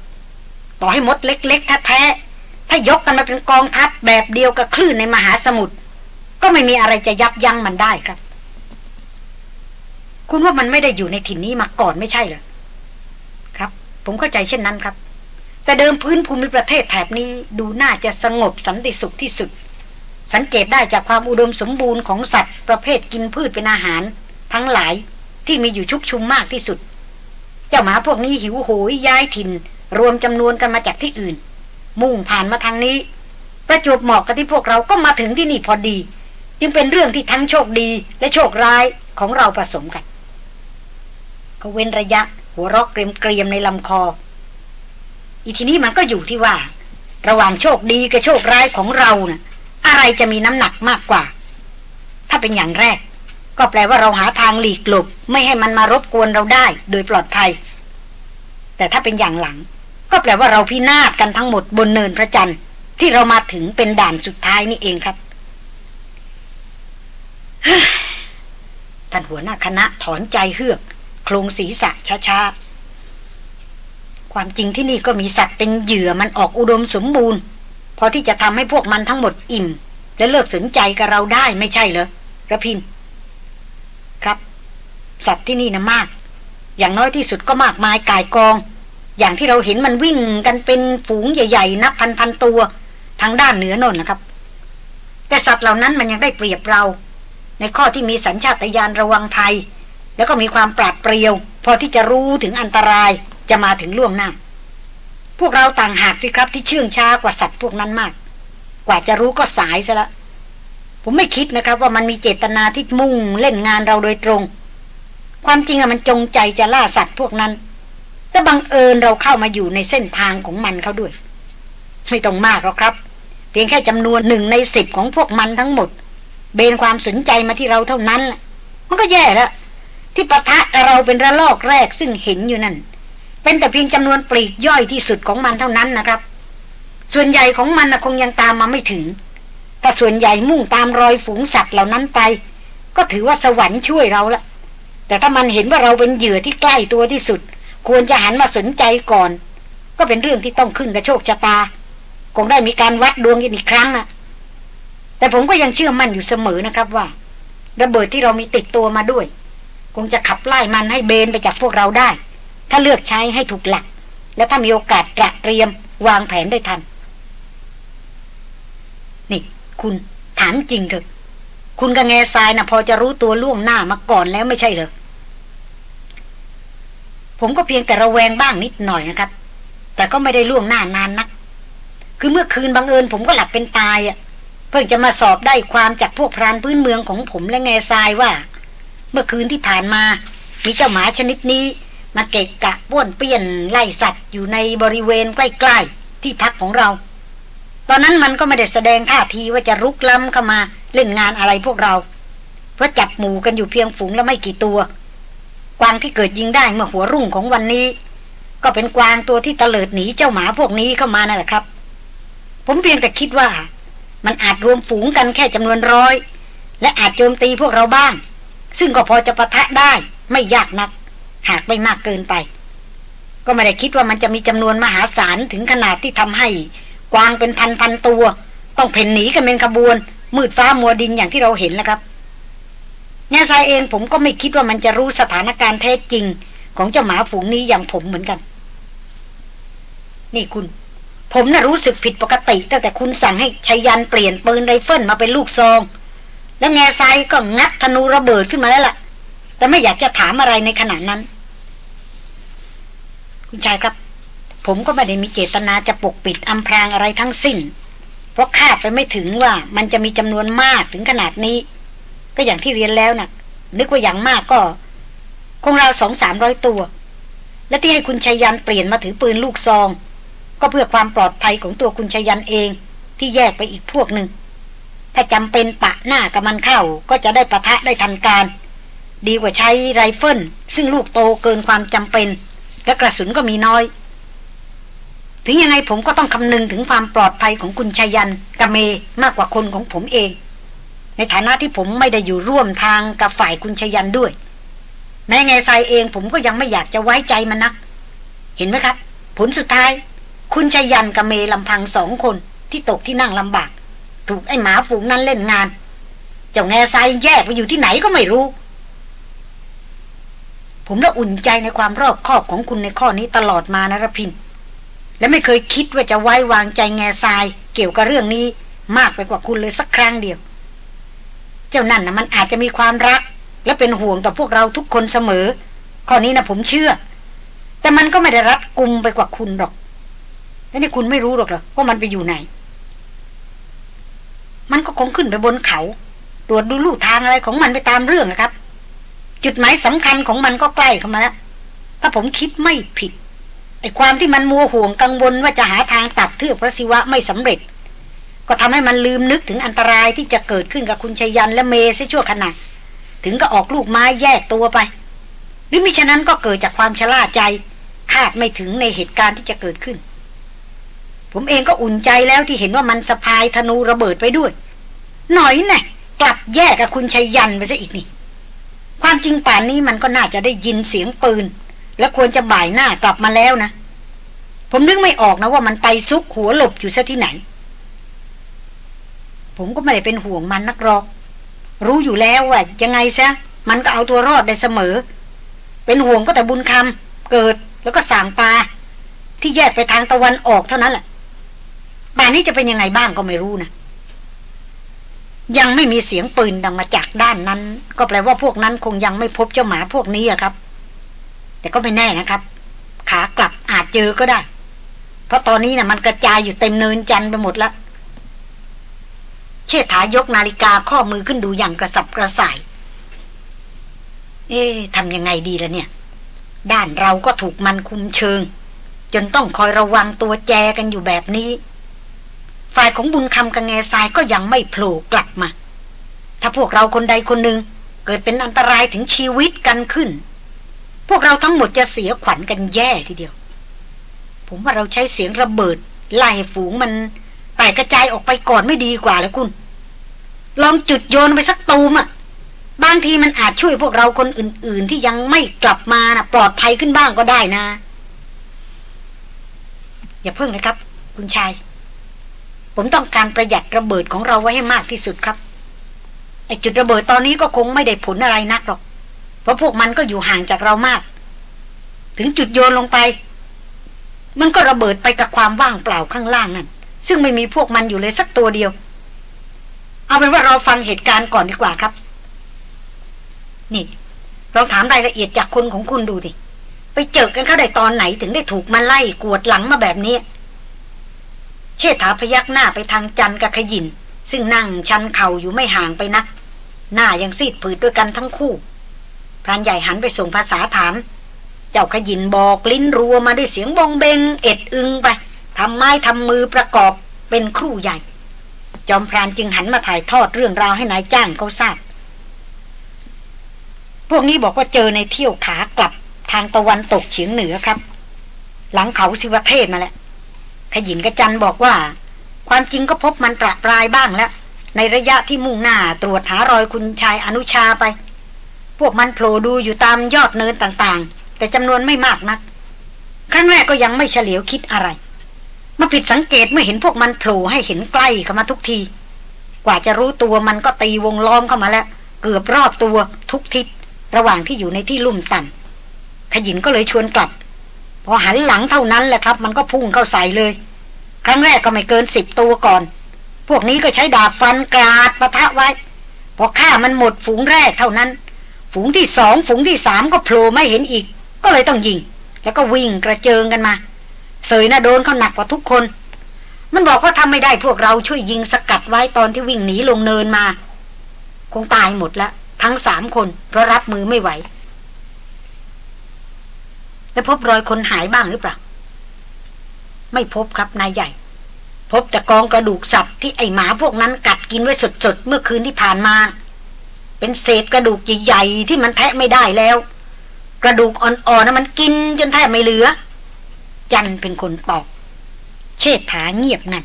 ต่อให้มดเล็กๆแท้ๆถ้ายกกันมาเป็นกองทัพแบบเดียวกับคลื่นในมหาสมุทรก็ไม่มีอะไรจะยับยั้งมันได้ครับ คุณว่ามันไม่ได้อยู่ในถิ่นนี้มาก่อนไม่ใช่เหรอครับ ผมเข้าใจเช่นนั้นครับ แต่เดิมพื้นภูมิประเทศแถบนี้ดูน่าจะสงบสันติสุขที่สุด สังเกตได้จากความอุดมสมบูรณ์ของสัตว์ประเภทกินพืชเป็นอาหาร ทั้งหลายที่มีอยู่ชุกชุมมากที่สุด เจ้าหมาพวกนี้หิวโหยย้ายถิ่น รวมจำนวนกันมาจากที่อื่น มุ่งผ่านมาทางนี้ ประจวบเหมาะกับที่พวกเราก็มาถึงที่นี่พอดี จึงเป็นเรื่องที่ทั้งโชคดีและโชคร้ายของเราผสมกัน เขาเว้นระยะ หัวรอกเกรียมๆในลำคอ อีทีนี้มันก็อยู่ที่ว่า ระหว่างโชคดีกับโชคร้ายของเรานะ่ะ อะไรจะมีน้ำหนักมากกว่า ถ้าเป็นอย่างแรก ก็แปลว่าเราหาทางหลีกหลบ ไม่ให้มันมารบกวนเราได้ โดยปลอดภัย แต่ถ้าเป็นอย่างหลัง ก็แปลว่าเราพินาศกันทั้งหมดบนเนินพระจันทร์ที่เรามาถึงเป็นด่านสุดท้ายนี่เองครับท่านหัวหน้าคณะถอนใจเฮือก รงศีรษะช้าๆ ความจริงที่นี่ก็มีสัตว์เป็นเหยื่อมันออกอุดมสมบูรณ์ พอที่จะทำให้พวกมันทั้งหมดอิ่ม และเลิกสนใจกับเราได้ไม่ใช่เหรอระพิน ครับ สัตว์ที่นี่นะมาก อย่างน้อยที่สุดก็มากมายกายกอง อย่างที่เราเห็นมันวิ่งกันเป็นฝูงใหญ่ๆ นับพันพันตัว ทางด้านเหนือนนนะครับ แต่สัตว์เหล่านั้นมันยังได้เปรียบเรา ในข้อที่มีสัญชาตญาณระวังภัย แล้วก็มีความปราดเปรียว พอที่จะรู้ถึงอันตรายจะมาถึงล่วงหน้า พวกเราต่างหากสิครับที่เชื่องช้ากว่าสัตว์พวกนั้นมาก กว่าจะรู้ก็สายซะละ ผมไม่คิดนะครับว่ามันมีเจตนาที่มุ่งเล่นงานเราโดยตรง ความจริงอะมันจงใจจะล่าสัตว์พวกนั้น แต่บังเอิญเราเข้ามาอยู่ในเส้นทางของมันเขาด้วย ไม่ต้องมากหรอกครับ เพียงแค่จำนวนหนึ่งในสิบของพวกมันทั้งหมด เบนความสนใจมาที่เราเท่านั้นละมันก็แย่แล้ว ที่ปะทะกับเราเป็นระลอกแรกซึ่งเห็นอยู่นั่น เป็นแต่เพียงจำนวนปลีกย่อยที่สุดของมันเท่านั้นนะครับ ส่วนใหญ่ของมันนะคงยังตามมาไม่ถึงถ้าส่วนใหญ่มุ่งตามรอยฝูงสัตว์เหล่านั้นไป ก็ถือว่าสวรรค์ช่วยเราละแต่ถ้ามันเห็นว่าเราเป็นเหยื่อที่ใกล้ตัวที่สุด ควรจะหันมาสนใจก่อน ก็เป็นเรื่องที่ต้องขึ้นกับโชคชะตา คงได้มีการวัดดวงกันอีกครั้งอะแต่ผมก็ยังเชื่อมั่นอยู่เสมอนะครับว่า ระเบิดที่เรามีติดตัวมาด้วย คงจะขับไล่มันให้เบนไปจากพวกเราได้ ถ้าเลือกใช้ให้ถูกหลัก และถ้ามีโอกาสตระเตรียมวางแผนได้ทัน นี่ คุณถามจริงเถอะ คุณกับแง่ทรายนะพอจะรู้ตัวล่วงหน้ามาก่อนแล้วไม่ใช่เหรอผมก็เพียงแต่ระแวงบ้างนิดหน่อยนะครับ แต่ก็ไม่ได้ล่วงหน้านานนัก คือเมื่อคืนบังเอิญผมก็หลับเป็นตายอะ่ะ เพิ่งจะมาสอบได้ความจากพวกพรานพื้นเมืองของผมและแง่ทรายว่า เมื่อคืนที่ผ่านมา มีเจ้าหมาชนิดนี้ มาเกะกะป้วนเปี้ยนไล่สัตว์อยู่ในบริเวณใกล้ๆ ที่พักของเรา ตอนนั้นมันก็ไม่ได้แสดงท่าทีว่าจะรุกล้ำเข้ามาเล่นงานอะไรพวกเรา เพราะจับหมูกันอยู่เพียงฝูงละไม่กี่ตัว กวางที่เกิดยิงได้เมื่อหัวรุ่งของวันนี้ ก็เป็นกวางตัวที่ตะเลิดหนีเจ้าหมาพวกนี้เข้ามานั่นแหละครับ ผมเพียงแต่คิดว่า มันอาจรวมฝูงกันแค่จำนวนร้อย และอาจโจมตีพวกเราบ้าง ซึ่งก็พอจะประทะได้ไม่ยากนัก หากไม่มากเกินไป ก็ไม่ได้คิดว่ามันจะมีจำนวนมหาศาลถึงขนาดที่ทำให้ กวางเป็นพันพันตัว ต้องเพ่นหนีกันเป็นขบวน มืดฟ้ามัวดินอย่างที่เราเห็นแล้วครับแง่ทรายเองผมก็ไม่คิดว่ามันจะรู้สถานการณ์แท้จริง ของเจ้าหมาฝูงนี้อย่างผมเหมือนกัน นี่คุณ ผมน่ะรู้สึกผิดปกติตั้งแต่คุณสั่งให้ชัยยันเปลี่ยนปืนไรเฟิลมาเป็นลูกซอง แล้วแง่ทรายก็งัดธนูระเบิดขึ้นมาแล้วล่ะ แต่ไม่อยากจะถามอะไรในขณะนั้น คุณชายครับ ผมก็ไม่ได้มีเจตนาจะปกปิดอำพรางอะไรทั้งสิ้น เพราะคาดไปไม่ถึงว่ามันจะมีจำนวนมากถึงขนาดนี้ ก็อย่างที่เรียนแล้วนะ่ะ นึกว่าอย่างมากก็ คงราวสองสามร้อยตัว และที่ให้คุณชัยยันเปลี่ยนมาถือปืนลูกซอง ก็เพื่อความปลอดภัยของตัวคุณชัยยันเองที่แยกไปอีกพวกหนึ่ง ถ้าจำเป็นปะหน้ากับมันเข้าก็จะได้ประทะได้ทันการ ดีกว่าใช้ไรเฟิลซึ่งลูกโตเกินความจำเป็น และกระสุนก็มีน้อย ถึงยังไงผมก็ต้องคำนึงถึงความปลอดภัยของคุณชัยยันกเมมากกว่าคนของผมเอง ในฐานะที่ผมไม่ได้อยู่ร่วมทางกับฝ่ายคุณชัยยันด้วย แม้ไงทรายเองผมก็ยังไม่อยากจะไว้ใจมันนัก เห็นไหมครับ ผลสุดท้าย คุณชัยยันกเมลำพังสองคนที่ตกที่นั่งลำบาก ถูกไอ้หมาฝูงนั้นเล่นงาน เจ้าแง่ทรายแยกไปอยู่ที่ไหนก็ไม่รู้ ผมละอุ่นใจในความรอบคอบของคุณในข้อนี้ตลอดมานะรพิน และไม่เคยคิดว่าจะไว้วางใจแง่ทราย เกี่ยวกับเรื่องนี้มากไปกว่าคุณเลยสักครั้งเดียว เจ้านั่นนะมันอาจจะมีความรัก และเป็นห่วงต่อพวกเราทุกคนเสมอ ข้อนี้นะผมเชื่อ แต่มันก็ไม่ได้รัดกุมไปกว่าคุณหรอก และนี่คุณไม่รู้หรอกเหรอว่ามันไปอยู่ไหน มันก็คงขึ้นไปบนเขาตรวจดูลู่ทางอะไรของมันไปตามเรื่องนะครับ จุดหมายสำคัญของมันก็ใกล้เข้ามาแล้วถ้าผมคิดไม่ผิดไอ้ความที่มันมัวห่วงกังวลว่าจะหาทางตัดเทือกพระศิวะไม่สำเร็จ ก็ทำให้มันลืมนึกถึงอันตรายที่จะเกิดขึ้นกับคุณชัยยันและเมย์ชั่วขณะถึงก็ออกลูกไม้แยกตัวไป หรือมิฉะนั้นก็เกิดจากความชราใจคาดไม่ถึงในเหตุการณ์ที่จะเกิดขึ้น ผมเองก็อุ่นใจแล้วที่เห็นว่ามันสะพายธนูระเบิดไปด้วย หน่อยแน่กลับแยกกับคุณชัยยันไปซะอีกนี่ ความจริงป่านนี้มันก็น่าจะได้ยินเสียงปืน และควรจะบ่ายหน้ากลับมาแล้วนะ ผมนึกไม่ออกนะว่ามันไปซุกหัวหลบอยู่ซะที่ไหน ผมก็ไม่ได้เป็นห่วงมันนักหรอก รู้อยู่แล้วว่ายังไงซะ มันก็เอาตัวรอดได้เสมอ เป็นห่วงก็แต่บุญคำเกิดแล้วก็สางตา ที่แยกไปทางตะวันออกเท่านั้นแหละ ป่านนี้จะเป็นยังไงบ้างก็ไม่รู้นะ ยังไม่มีเสียงปืนดังมาจากด้านนั้น ก็แปลว่าพวกนั้นคงยังไม่พบเจ้าหมาพวกนี้อะครับ แต่ก็ไม่แน่นะครับ ขากลับอาจเจอก็ได้ เพราะตอนนี้นะ่ะ มันกระจายอยู่เต็มเนินจันไปหมดแล้วเชษฐายกนาฬิกาข้อมือขึ้นดูอย่างกระสับกระส่าย เอ๊ะทำยังไงดีล่ะเนี่ย ด้านเราก็ถูกมันคุมเชิง จนต้องคอยระวังตัวแจกันอยู่แบบนี้ ฝ่ายของบุญคำกับแง่ทรายก็ยังไม่โผล่กลับมา ถ้าพวกเราคนใดคนหนึ่งเกิดเป็นอันตรายถึงชีวิตกันขึ้น พวกเราทั้งหมดจะเสียขวัญกันแย่ทีเดียว ผมว่าเราใช้เสียงระเบิด ไล่ฝูงมันแตกกระจายออกไปก่อนไม่ดีกว่าแล้วคุณ ลองจุดโยนไปสักตูมอะบางทีมันอาจช่วยพวกเราคนอื่น ๆ ที่ยังไม่กลับมานะปลอดภัยขึ้นบ้างก็ได้นะ อย่าเพิ่งนะครับ คุณชาย ผมต้องการประหยัดระเบิดของเราไว้ให้มากที่สุดครับไอจุดระเบิดตอนนี้ก็คงไม่ได้ผลอะไรนักหรอก เพราะพวกมันก็อยู่ห่างจากเรามาก ถึงจุดโยนลงไป มันก็ระเบิดไปกับความว่างเปล่าข้างล่างนั่นซึ่งไม่มีพวกมันอยู่เลยสักตัวเดียว เอาเป็นว่าเราฟังเหตุการณ์ก่อนดีกว่าครับ นี่ลองถามรายละเอียดจากคนของคุณดูดิไปเจอกันเข้าได้ตอนไหนถึงได้ถูกมันไล่กวดหลังมาแบบนี้ เชษฐาพยักหน้าไปทางจันกับขยิน ซึ่งนั่งชันเข่าอยู่ไม่ห่างไปนัก หน้ายังซีดผืดด้วยกันทั้งคู่ พรานใหญ่หันไปส่งภาษาถาม เจ้าขยินบอกลิ้นรัวมาด้วยเสียงบงเบง เอ็ดอึงไปทำไม้ทำมือประกอบเป็นครูใหญ่ จอมพรานจึงหันมาถ่ายทอดเรื่องราวให้นายจ้างเขาทราบพวกนี้บอกว่าเจอในเที่ยวขากลับทางตะวันตกเฉียงเหนือครับ หลังเขาสิวเทศมาแล้ว ขยินกระจันบอกว่า ความจริงก็พบมันประปรายบ้างแล้ว ในระยะที่มุ่งหน้าตรวจหารอยคุณชายอนุชาไป พวกมันโผล่ดูอยู่ตามยอดเนินต่างๆ แต่จำนวนไม่มากนัก ครั้งแรกก็ยังไม่เฉลียวคิดอะไรมาผิดสังเกตเมื่อเห็นพวกมันโผล่ให้เห็นใกล้เข้ามาทุกที กว่าจะรู้ตัวมันก็ตีวงล้อมเข้ามาแล้ว เกือบรอบตัวทุกทิศระหว่างที่อยู่ในที่ลุ่มต่ำขยินก็เลยชวนกลับ พอหันหลังเท่านั้นแหละครับ มันก็พุ่งเข้าใส่เลย ครั้งแรกก็ไม่เกินสิบตัวก่อน พวกนี้ก็ใช้ดาบฟันกราดปะทะไว้ พอฆ่ามันหมดฝูงแรกเท่านั้น ฝูงที่สองฝูงที่สามก็โผล่ไม่เห็นอีก ก็เลยต้องยิง แล้วก็วิ่งกระเจิงกันมา เสยน่ะโดนเขาหนักกว่าทุกคน มันบอกว่าทำไม่ได้พวกเราช่วยยิงสกัดไว้ตอนที่วิ่งหนีลงเนินมา คงตายหมดล้วทั้งสามคนเพราะรับมือไม่ไหว แล้วพบรอยคนหายบ้างหรือเปล่า ไม่พบครับนายใหญ่ พบแต่กองกระดูกสัตว์ที่ไอหมาพวกนั้นกัดกินไว้สดๆเมื่อคืนที่ผ่านมา เป็นเศษกระดูกใหญ่ๆที่มันแทะไม่ได้แล้ว กระดูกอ่อนๆนะมันกินจนแทบไม่เหลือ จันเป็นคนตอบ เชษฐาเงียบงัน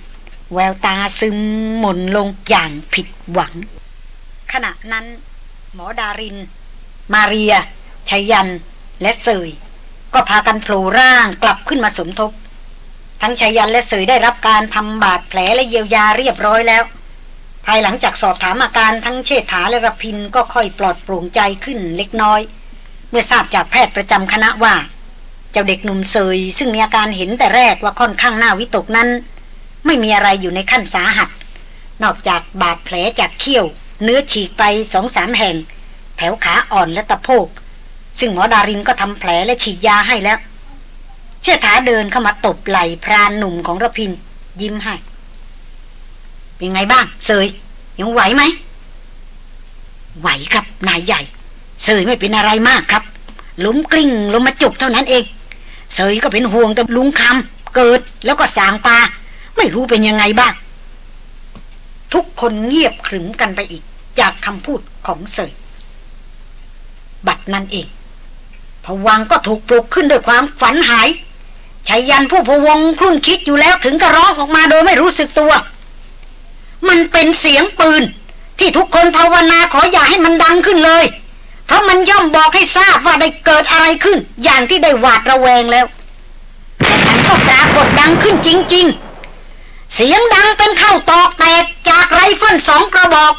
แววตาซึมหม่นลงอย่างผิดหวัง ขณะนั้น หมอดาริน มาเรียชัยยัน และเสย ก็พากันโผล่ร่างกลับขึ้นมาสมทบ ทั้งชัยยันและเสยได้รับการทำบาดแผลและเยียวยาเรียบร้อยแล้ว ภายหลังจากสอบถามอาการทั้งเชษฐาและรพินก็ค่อยปลอดโปร่งใจขึ้นเล็กน้อย เมื่อทราบจากแพทย์ประจำคณะว่า เจ้าเด็กหนุ่มเซยซึ่งมีอาการเห็นแต่แรกว่าค่อนข้างหน้าวิตกนั้น ไม่มีอะไรอยู่ในขั้นสาหัส นอกจากบาดแผลจากเขี้ยว เนื้อฉีกไปสองสามแห่ง แถวขาอ่อนและตะโพก ซึ่งหมอดารินก็ทำแผลและฉีดยาให้แล้ว เชื่อถาเดินเข้ามาตบไหล่พรานหนุ่มของระพิน ยิ้มให้ เป็นไงบ้างเซยยังไหวไหม ไหวครับนายใหญ่เซยไม่เป็นอะไรมากครับล้มกลิ้งลงมาจุกเท่านั้นเอง เสยก็เป็นห่วงแต่ลุงคำเกิดแล้วก็สางปาไม่รู้เป็นยังไงบ้าง ทุกคนเงียบขรึมกันไปอีก จากคำพูดของเสยบัดนั่นเอง ผวังก็ถูกปลุกขึ้นด้วยความฝันหายชายันผู้พวงครุ่นคิดอยู่แล้วถึงกระร้องออกมาโดยไม่รู้สึกตัว มันเป็นเสียงปืน ที่ทุกคนภาวนาขออย่าให้มันดังขึ้นเลย เพราะมันย่อมบอกให้ทราบว่าได้เกิดอะไรขึ้น อย่างที่ได้หวาดระแวงแล้วแต่มันก็ปรากฏดังขึ้นจริง ๆ เสียงดังเป็นเข้าตอกแตกจากไรเฟิลสองกระบอก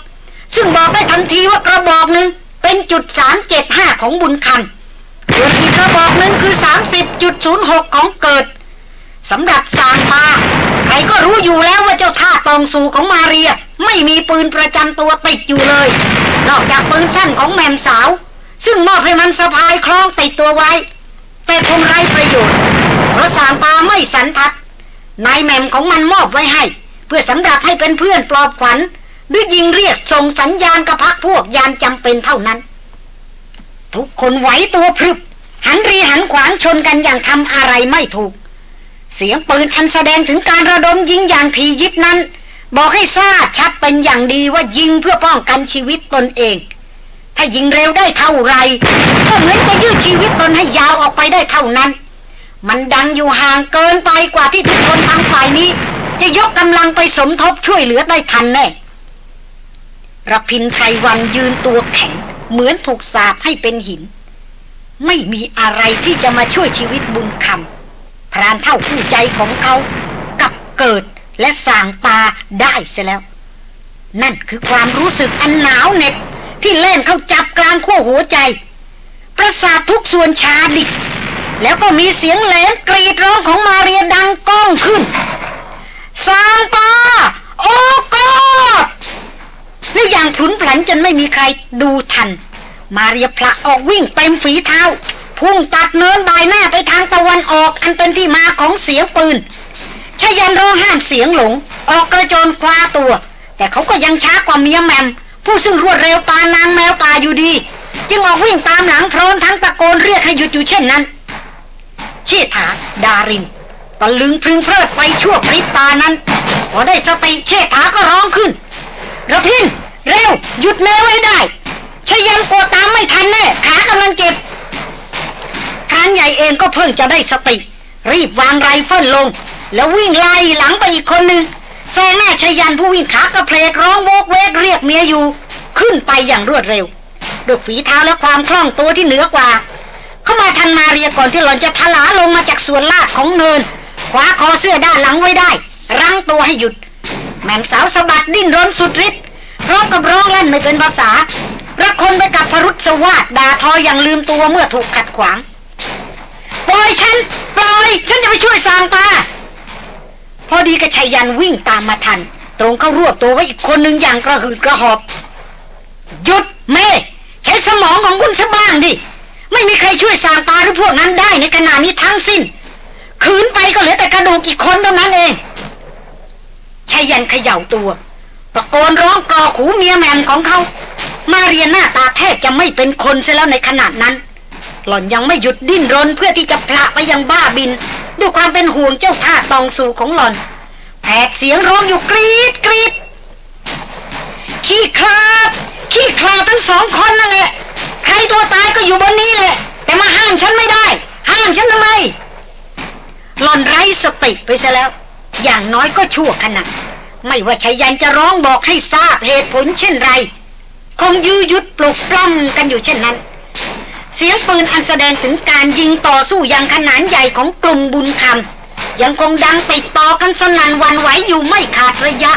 ซึ่งบอกได้ทันทีว่ากระบอกหนึ่งเป็นจุดสามเจ็ดห้าของบุญคำ ส่วนอีกระบอกหนึ่งคือสามสิบจุดศูนย์หกของเกิดสำหรับสางปาใครก็รู้อยู่แล้วว่าเจ้าท่าตองสูของมาเรีย ไม่มีปืนประจำตัวติดอยู่เลย นอกจากปืนสั้นของแมมสาว ซึ่งมอบให้มันสะพายคล้องติดตัวไว้ แต่คงไร้ประโยชน์ เพราะสางปาไม่สันทัดนายแมมของมันมอบไว้ให้ เพื่อสำหรับให้เป็นเพื่อนปลอบขวัญด้วยยิงเรียกส่งสัญญาณกับพักพวกยานจำเป็นเท่านั้น ทุกคนไหวตัวพรึบ หันรีหันขวางชนกันอย่างทำอะไรไม่ถูก เสียงปืนอันแสดงถึงการระดมยิงอย่างทียิบนั้น บอกให้ทราบชัดเป็นอย่างดีว่ายิงเพื่อป้องกันชีวิตตนเอง ถ้ายิงเร็วได้เท่าไรก็เหมือนจะยืดชีวิตตนให้ยาวออกไปได้เท่านั้น มันดังอยู่ห่างเกินไปกว่าที่ทุกคนทางฝ่ายนี้ จะยกกำลังไปสมทบช่วยเหลือได้ทันแน่รพินไพรวันยืนตัวแข็งเหมือนถูกสาบให้เป็นหิน ไม่มีอะไรที่จะมาช่วยชีวิตบุญคำพรานเท่าคู่ใจของเขากับเกิดและสางปาได้เสียแล้ว นั่นคือความรู้สึกอันหนาวเหน็บที่เล่นเข้าจับกลางขั้วหัวใจ ประสาททุกส่วนชาดิก แล้วก็มีเสียงแหลมกรีดร้องของมาเรียดังก้องขึ้นสางปาโอ้กอดและอย่างพลุนพลันจนไม่มีใครดูทัน มาเรียพละออกวิ่งเต็มฝีเท้า พุ่งตัดเนินบายหน้าไปทางตะวันออกอันเป็นที่มาของเสียงปืนชยันร้องห้ามเสียงหลง ออกกระโจนคว้าตัว แต่เขาก็ยังช้ากว่าเมียแมม ผู้ซึ่งรวดเร็วปานางแมวป่าอยู่ดี จึงออกวิ่งตามหลังพร้อมทั้งตะโกนเรียกให้หยุดอยู่เช่นนั้น เชษฐาดารินตะลึงพรึงเพริดไปชั่วพริบตานั้น พอได้สติเชษฐาก็ร้องขึ้นรพินทร์เร็ว หยุดแหม่มไว้ได้ ไชยยันต์กลัวตามไม่ทันแน่ขากำลังเจ็บพรานใหญ่เองก็เพิ่งจะได้สติ รีบวางไรเฟิลลง แล้ววิ่งไล่หลังไปอีกคนหนึ่งแซงหน้าไชยยันต์ผู้วิ่งขากะเผลกร้องโหวกเหวกเรียกเมียอยู่ ขึ้นไปอย่างรวดเร็วด้วยฝีเท้าและความคล่องตัวที่เหนือกว่า เข้ามาทันมาเรียก่อนที่หล่อนจะทลาลงมาจากส่วนลาดของเนินคว้าคอเสื้อด้านหลังไว้ได้ รั้งตัวให้หยุด แม่สาวสะบัดดิ้นรนสุดฤทธิ์ร้องกับร้องเล่นไม่เป็นภาษา ระคนไปกับพรุษสวาดด่าทออย่างลืมตัวเมื่อถูกขัดขวาง ปล่อยฉัน ปล่อย ฉันจะไปช่วยสางปาพอดีกระชัยยันวิ่งตามมาทัน ตรงเข้ารวบตัวไว้อีกคนหนึ่งอย่างกระหืดกระหอบ หยุดเม่ใช้สมองของคุณซะบ้างดิ ไม่มีใครช่วยสางปาหรือพวกนั้นได้ในขณะนี้ทั้งสิ้นคืนไปก็เหลือแต่กระดูกอีกคนเท่านั้นเองชัยยันเขย่าตัวตะโกนร้องกรอขูเมียแมมของเขา มาเรียนหน้าตาแทบจะไม่เป็นคนเสียแล้วในขนาดนั้น หล่อนยังไม่หยุดดิ้นรนเพื่อที่จะพละไปยังบ้าบิน ด้วยความเป็นห่วงเจ้าท่าตองสูของหลอนแผดเสียงร้องอยู่กรีดกรีดขี้คลาดขี้คลาดทั้งสองคนนั่นแหละ ใครตัวตายก็อยู่บนนี้แหละ แต่มาห้ามฉันไม่ได้ ห้ามฉันทำไม หลอนไร้สติไปซะแล้ว อย่างน้อยก็ชั่วขณะไม่ว่าชายันจะร้องบอกให้ทราบเหตุผลเช่นไร คงยื้อยุดปลุกปล้ำกันอยู่เช่นนั้น เสียงปืนอันแสดงถึงการยิงต่อสู้อย่างขนาดใหญ่ของกลุ่มบุญคำยังคงดังติดต่อกันสนั่นวันไหวอยู่ไม่ขาดระยะ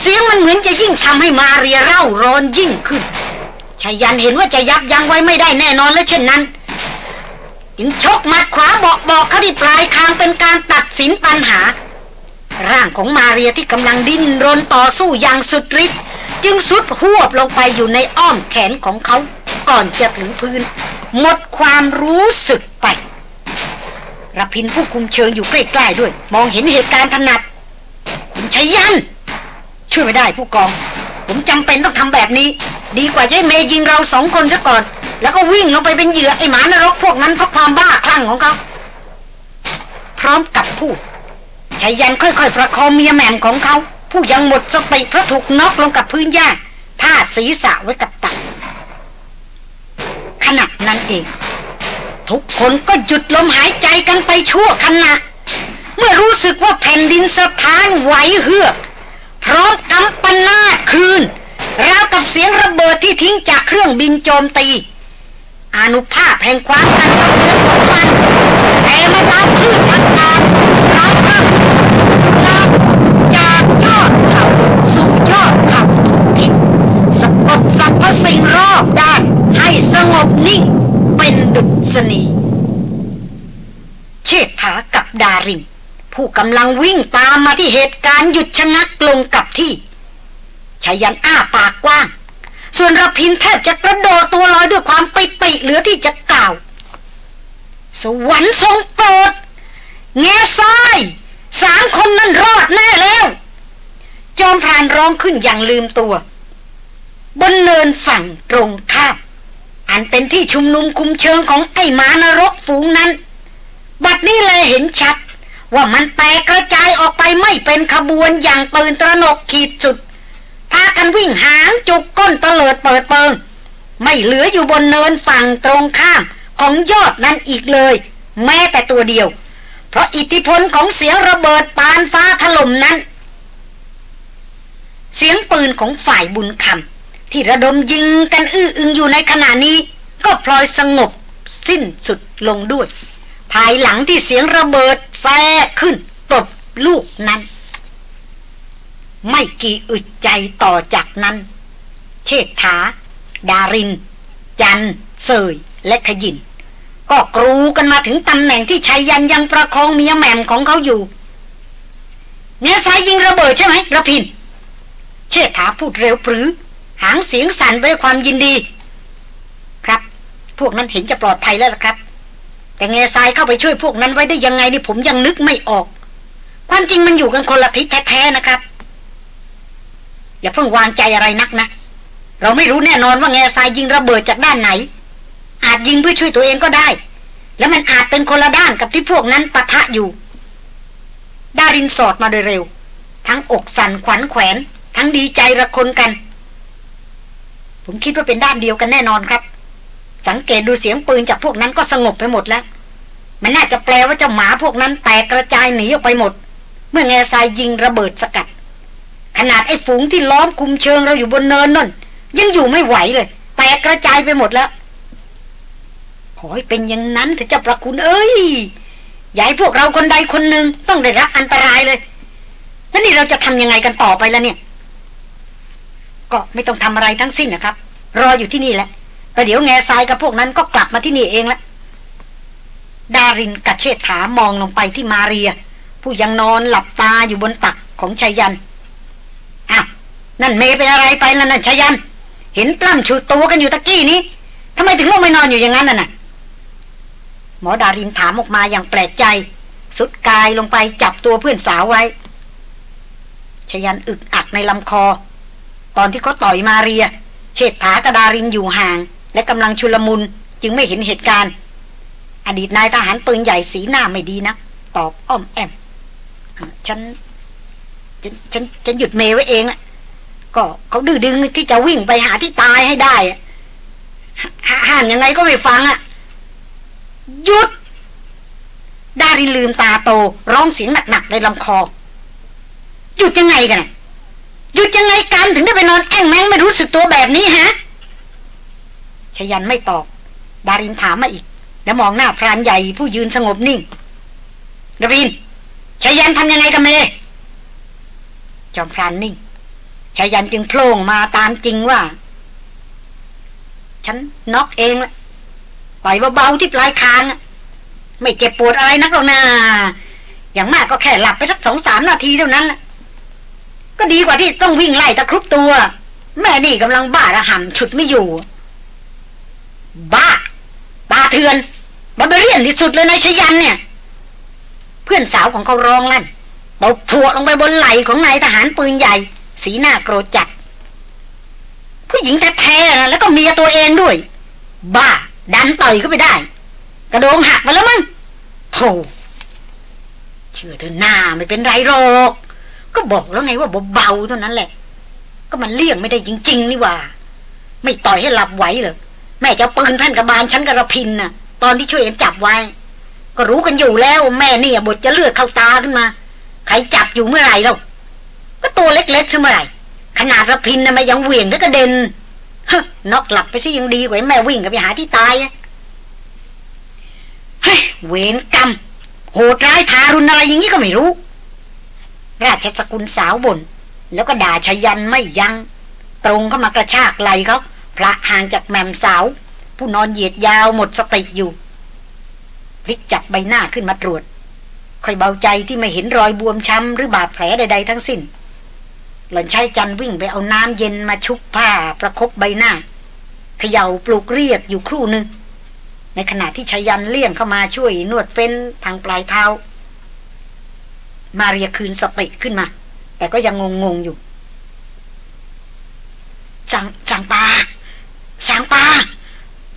เสียงมันเหมือนจะยิ่งทำให้มาเรียเร่าร้อนยิ่งขึ้นชายันเห็นว่าจะยับยั้งไว้ไม่ได้แน่นอนแล้วเช่นนั้นจึงชกมัดขวาบอกบอกเขาที่ปลายคางเป็นการตัดสินปัญหา ร่างของมาเรียที่กำลังดิ้นรนต่อสู้อย่างสุดฤทธิ์ จึงสุดหวบลงไปอยู่ในอ้อมแขนของเขาก่อนจะถึงพื้น หมดความรู้สึกไปรพินผู้คุมเชิงอยู่ใกล้ๆด้วย มองเห็นเหตุการณ์ถนัด คุณชัยยัน ช่วยไม่ได้ผู้กอง ผมจำเป็นต้องทำแบบนี้ ดีกว่าจะให้เมยิงเราสองคนซะก่อน แล้วก็วิ่งลงไปเป็นเหยื่อไอ้หมานรกพวกนั้นเพราะความบ้าคลั่งของเขา พร้อมกับพูดชัยยันค่อยๆ ประคองเมียแม่มของเขา ผู้ยังหมดสติเพราะถูกน็อกลงกับพื้นหญ้าพาดศีรษะไว้กับตักขณะนั้นเอง ทุกคนก็หยุดลมหายใจกันไปชั่วขณะ เมื่อรู้สึกว่าแผ่นดินสะท้านไหวเฮือกพร้อมกำปนาดคลื่นราวกับเสียงระเบิดที่ทิ้งจากเครื่องบินโจมตีอนุภาพแห่งความสั่นสะเทือนของมันแต่มาตามคลื่นทางการราวกับลากจากยอดเขาสู่ยอดเขาทุกทิศสะกดส รรพสิ่งรอบด้านให้สงบนิ่งเป็นดุษณี เชษฐากับดาริน ผู้กำลังวิ่งตามมาที่เหตุการณ์หยุดชะงักลงกับที่ชายันอ้าปากกว้าง ส่วนรพินแทบจะกระโดดตัวลอยด้วยความปิติเหลือที่จะกล่าว สวรรค์ทรงโปรดแง่ซ้ายสามคนนั้นรอดแน่แล้ว จอมพรานร้องขึ้นอย่างลืมตัว บนเนินฝั่งตรงข้าม อันเป็นที่ชุมนุมคุมเชิงของไอ้มานรกฝูงนั้น บัดนี้เลยเห็นชัด ว่ามันแตกกระจายออกไปไม่เป็นขบวนอย่างตื่นตระหนกขีดสุด พากันวิ่งหางจุกก้นเตลิดเปิดเปิง ไม่เหลืออยู่บนเนินฝั่งตรงข้ามของยอดนั้นอีกเลย แม้แต่ตัวเดียว เพราะอิทธิพลของเสียงระเบิดปานฟ้าถล่มนั้น เสียงปืนของฝ่ายบุญคำ ที่ระดมยิงกันอื้ออึงอยู่ในขณะนี้ ก็พลอยสงบสิ้นสุดลงด้วย ภายหลังที่เสียงระเบิดแทรกขึ้นปลบลูกนั้น ไม่กี่อึดใจต่อจากนั้น เชษฐา ดาริน จันเสยและขยิน ก็กรูกันมาถึงตำแหน่งที่ชายยันยังประคองเมียแหม่มของเขาอยู่เนื้อสายยิงระเบิดใช่ไหมระพิน เชษฐาพูดเร็วปรือ หางเสียงสั่นไปด้วยความยินดี ครับ พวกนั้นเห็นจะปลอดภัยแล้วล่ะครับ แต่เงซายเข้าไปช่วยพวกนั้นไว้ได้ยังไงนี่ผมยังนึกไม่ออก ความจริงมันอยู่กันคนละทิศแท้ๆนะครับ อย่าเพิ่งวางใจอะไรนักนะ เราไม่รู้แน่นอนว่าเงซายยิงระเบิดจากด้านไหน อาจยิงเพื่อช่วยตัวเองก็ได้ แล้วมันอาจเป็นคนละด้านกับที่พวกนั้นปะทะอยู่ดารินสอดมาโดยเร็ว ทั้งอกสั่นขวัญแขวน ทั้งดีใจระคนกัน ผมคิดว่าเป็นด้านเดียวกันแน่นอนครับ สังเกตดูเสียงปืนจากพวกนั้นก็สงบไปหมดแล้ว มันน่าจะแปลว่าเจ้าหมาพวกนั้นแตกกระจายหนีออกไปหมด เมื่อแง่ทรายยิงระเบิดสกัด ขนาดไอ้ฝูงที่ล้อมคุมเชิงเราอยู่บนเนินนั่นยังอยู่ไม่ไหวเลย แตกกระจายไปหมดแล้วขอให้เป็นอย่างนั้นเถอะเจ้าประคุณเอ้ยอย่าให้พวกเราคนใดคนหนึ่งต้องได้รับอันตรายเลย แล้วนี่เราจะทำยังไงกันต่อไปแล้วเนี่ย ก็ไม่ต้องทำอะไรทั้งสิ้นนะครับ รออยู่ที่นี่แหละประเดี๋ยวแง่ทรายกับพวกนั้นก็กลับมาที่นี่เองละดารินกัดเชษฐามองลงไปที่มาเรีย ผู้ยังนอนหลับตาอยู่บนตักของชายันอ้าวนั่นเมเป็นอะไรไปแล้วนั่นชายัน เห็นปล้ำฉุดตัวกันอยู่ตะกี้นี้ทำไมถึงลงไม่นอนอยู่อย่างนั้นน่ะหมอดารินถามออกมาอย่างแปลกใจ สุดกายลงไปจับตัวเพื่อนสาวไว้ชยันอึกอักในลำคอ ตอนที่เขาต่อยมาเรียเชษฐากระดารินอยู่ห่าง และกำลังชุลมุนจึงไม่เห็นเหตุการณ์ อดีตนายทหารปืนใหญ่สีหน้าไม่ดีนะตอบอ้อมแอมฉันฉันฉันฉันหยุดเมไว้เองอะก็เขาดื้อดึงที่จะวิ่งไปหาที่ตายให้ได้ห้ามยังไงก็ไม่ฟังอะหยุดดารินลืมตาโต ร้องเสียงหนักๆในลำคอหยุดยังไงกัน หยุดยังไงกันถึงได้ไปนอนแอ่งแมงไม่รู้สึกตัวแบบนี้ฮะชยันไม่ตอบ ดารินถามมาอีก แล้วมองหน้าพรานใหญ่ผู้ยืนสงบนิ่งดารินชยันทำยังไงกันเมจอมพรานนิ่งชยันจึงโผล่มาตามจริงว่า ฉันน็อกเองละต่อยเบาๆที่ปลายคางไม่เจ็บปวดอะไรนักหรอกนาอย่างมากก็แค่หลับไปสักสองสามนาทีเท่านั้นแหละ ก็ดีกว่าที่ต้องวิ่งไล่ตะครุบตัว แม่นี่กำลังบ้าระห่ำฉุดไม่อยู่ บ้าตาเถือนบาเบเรียนที่สุดเลยนายชยันเนี่ย เพื่อนสาวของเขาร้องลั่นตบผัวลงไปบนไหล่ของนายทหารปืนใหญ่ สีหน้าโกรธจัด ผู้หญิงแท้ๆแล้วก็เมียตัวเองด้วย บ้า ดันต่อยก็ไม่ได้ กระโดงหักมาแล้วมั้งโธ่เชื่อเธอหน้าไม่เป็นไรหรอก ก็บอกแล้วไงว่าเบาๆเท่านั้นแหละ ก็มันเลี่ยงไม่ได้จริง ๆ นี่ว่า ไม่ต่อยให้หลับไหวเหรอแม่จะปืนแผ่นกระบาลฉันกระพินน่ะ ตอนที่ช่วยกันจับไว้ ก็รู้กันอยู่แล้ว แม่เนี่ยบทจะเลือดเข้าตาขึ้นมา ใครจับอยู่เมื่อไหร่เราก็ตัวเล็กๆใช่เมื่อไหร่ขนาดระพินน่ะมายังเหวี่ยงแล้วก็เด่นนอกหลับไปซะยังดีกว่าแม่วิ่งกับไปหาที่ตายเฮ้ยเวรกรรมโหดร้ายทารุณอะไรอย่างนี้ก็ไม่รู้ ราชสกุลสาวบนแล้วก็ด่าชยันไม่ยัง้งตรงเข้ามากระชากไหลเขาพระห่างจากแม่มสาว ผู้นอนเหยียดยาวหมดสติอยู่ พลิกจับใบหน้าขึ้นมาตรวจค่อยเบาใจที่ไม่เห็นรอยบวมช้ำหรือบาดแผลใดๆทั้งสิ้น หล่อนใช้จันวิ่งไปเอาน้ำเย็นมาชุบผ้าประครบใบหน้าเขย่าปลุกเรียกอยู่ครู่หนึ่งในขณะที่ชายันเลี่ยงเข้ามาช่วยนวดเฟ้นทางปลายเท้า มาเรียคืนสติขึ้นมา แต่ก็ยังงงๆอยู่ จังจังปาสางปา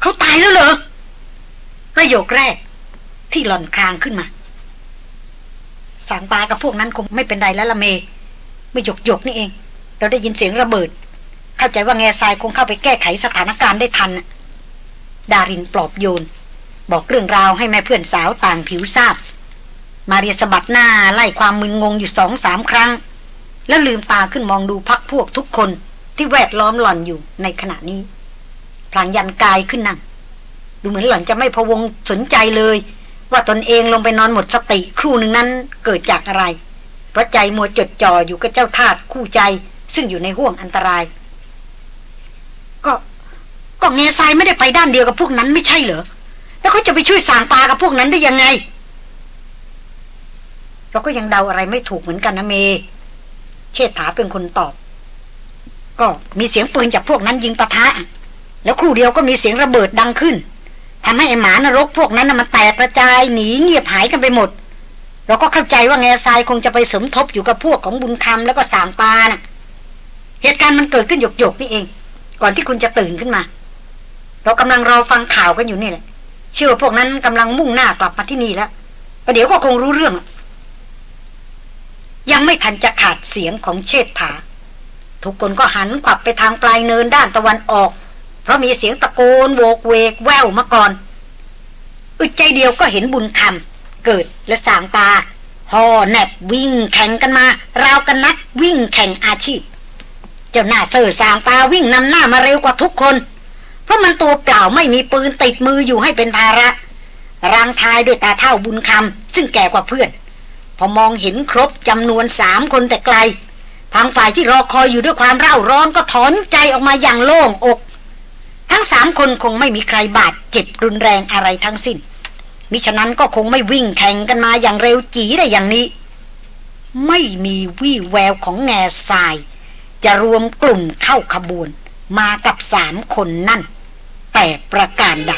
เขาตายแล้วเหรอ ประโยคแรก ที่หล่อนคลางขึ้นมา สางปากับพวกนั้นคงไม่เป็นไรแล้วละเมไม่หยกหยกนี่เอง เราได้ยินเสียงระเบิด เข้าใจว่าแง่ทรายคงเข้าไปแก้ไขสถานการณ์ได้ทัน ดารินปลอบโยน บอกเรื่องราวให้แม่เพื่อนสาวต่างผิวทราบ มาเรียสะบัดหน้าไล่ความมึนงงอยู่สองสามครั้ง แล้วลืมตาขึ้นมองดูพักพวกทุกคนที่แวดล้อมหล่อนอยู่ในขณะนี้พลางยันกายขึ้นนั่ง ดูเหมือนหล่อนจะไม่พะวงสนใจเลย ว่าตนเองลงไปนอนหมดสติครู่หนึ่งนั้นเกิดจากอะไร เพราะใจมัวจดจ่ออยู่กับเจ้าทาสคู่ใจ ซึ่งอยู่ในห่วงอันตราย ก็ก็เงซายไม่ได้ไปด้านเดียวกับพวกนั้นไม่ใช่เหรอแล้วเขาจะไปช่วยสางปลากับพวกนั้นได้ยังไง เราก็ยังเดาอะไรไม่ถูกเหมือนกันนะเม เชษฐาเป็นคนตอบ ก็มีเสียงปืนจากพวกนั้นยิงปะทะ แล้วครู่เดียวก็มีเสียงระเบิดดังขึ้นทำให้ไอหมานรกพวกนั้นนะมันแตกกระจายหนีเงียบหายกันไปหมด เราก็เข้าใจว่าแง่ทรายคงจะไปสมทบอยู่กับพวกของบุญคำแล้วก็สางปานะ่ะ เหตุการณ์มันเกิดขึ้นหยกๆนี่เอง ก่อนที่คุณจะตื่นขึ้นมา เรากำลังรอฟังข่าวกันอยู่นี่แหละเชื่อว่าพวกนั้นกำลังมุ่งหน้ากลับมาที่นี่แล้วประเดี๋ยวก็คงรู้เรื่อง ยังไม่ทันจะขาดเสียงของเชษฐา ทุกคนก็หันขวับไปทางปลายเนินด้านตะวันออก เพราะมีเสียงตะโกนโวกเวกแววมาก่อน อึดใจเดียวก็เห็นบุญคำเกิดและสางตาห่อแนบวิ่งแข่งกันมา ราวกันนักวิ่งแข่งอาชีพ เจ้าหน้าเสือสางตาวิ่งนำหน้ามาเร็วกว่าทุกคน เพราะมันตัวเปล่าไม่มีปืนติดมืออยู่ให้เป็นภาระรางทายด้วยตาเท่าบุญคำซึ่งแก่กว่าเพื่อน พอมองเห็นครบจำนวนสามคนแต่ไกล ทางฝ่ายที่รอคอยอยู่ด้วยความเร่าร้อนก็ถอนใจออกมาอย่างโล่งอก ทั้งสามคนคงไม่มีใครบาดเจ็บรุนแรงอะไรทั้งสิ้น มิฉะนั้นก็คงไม่วิ่งแข่งกันมาอย่างเร็วจีได้อย่างนี้ ไม่มีวี่แววของแง่ทราย จะรวมกลุ่มเข้าขบวน มากับสามคนนั่น แต่ประการใด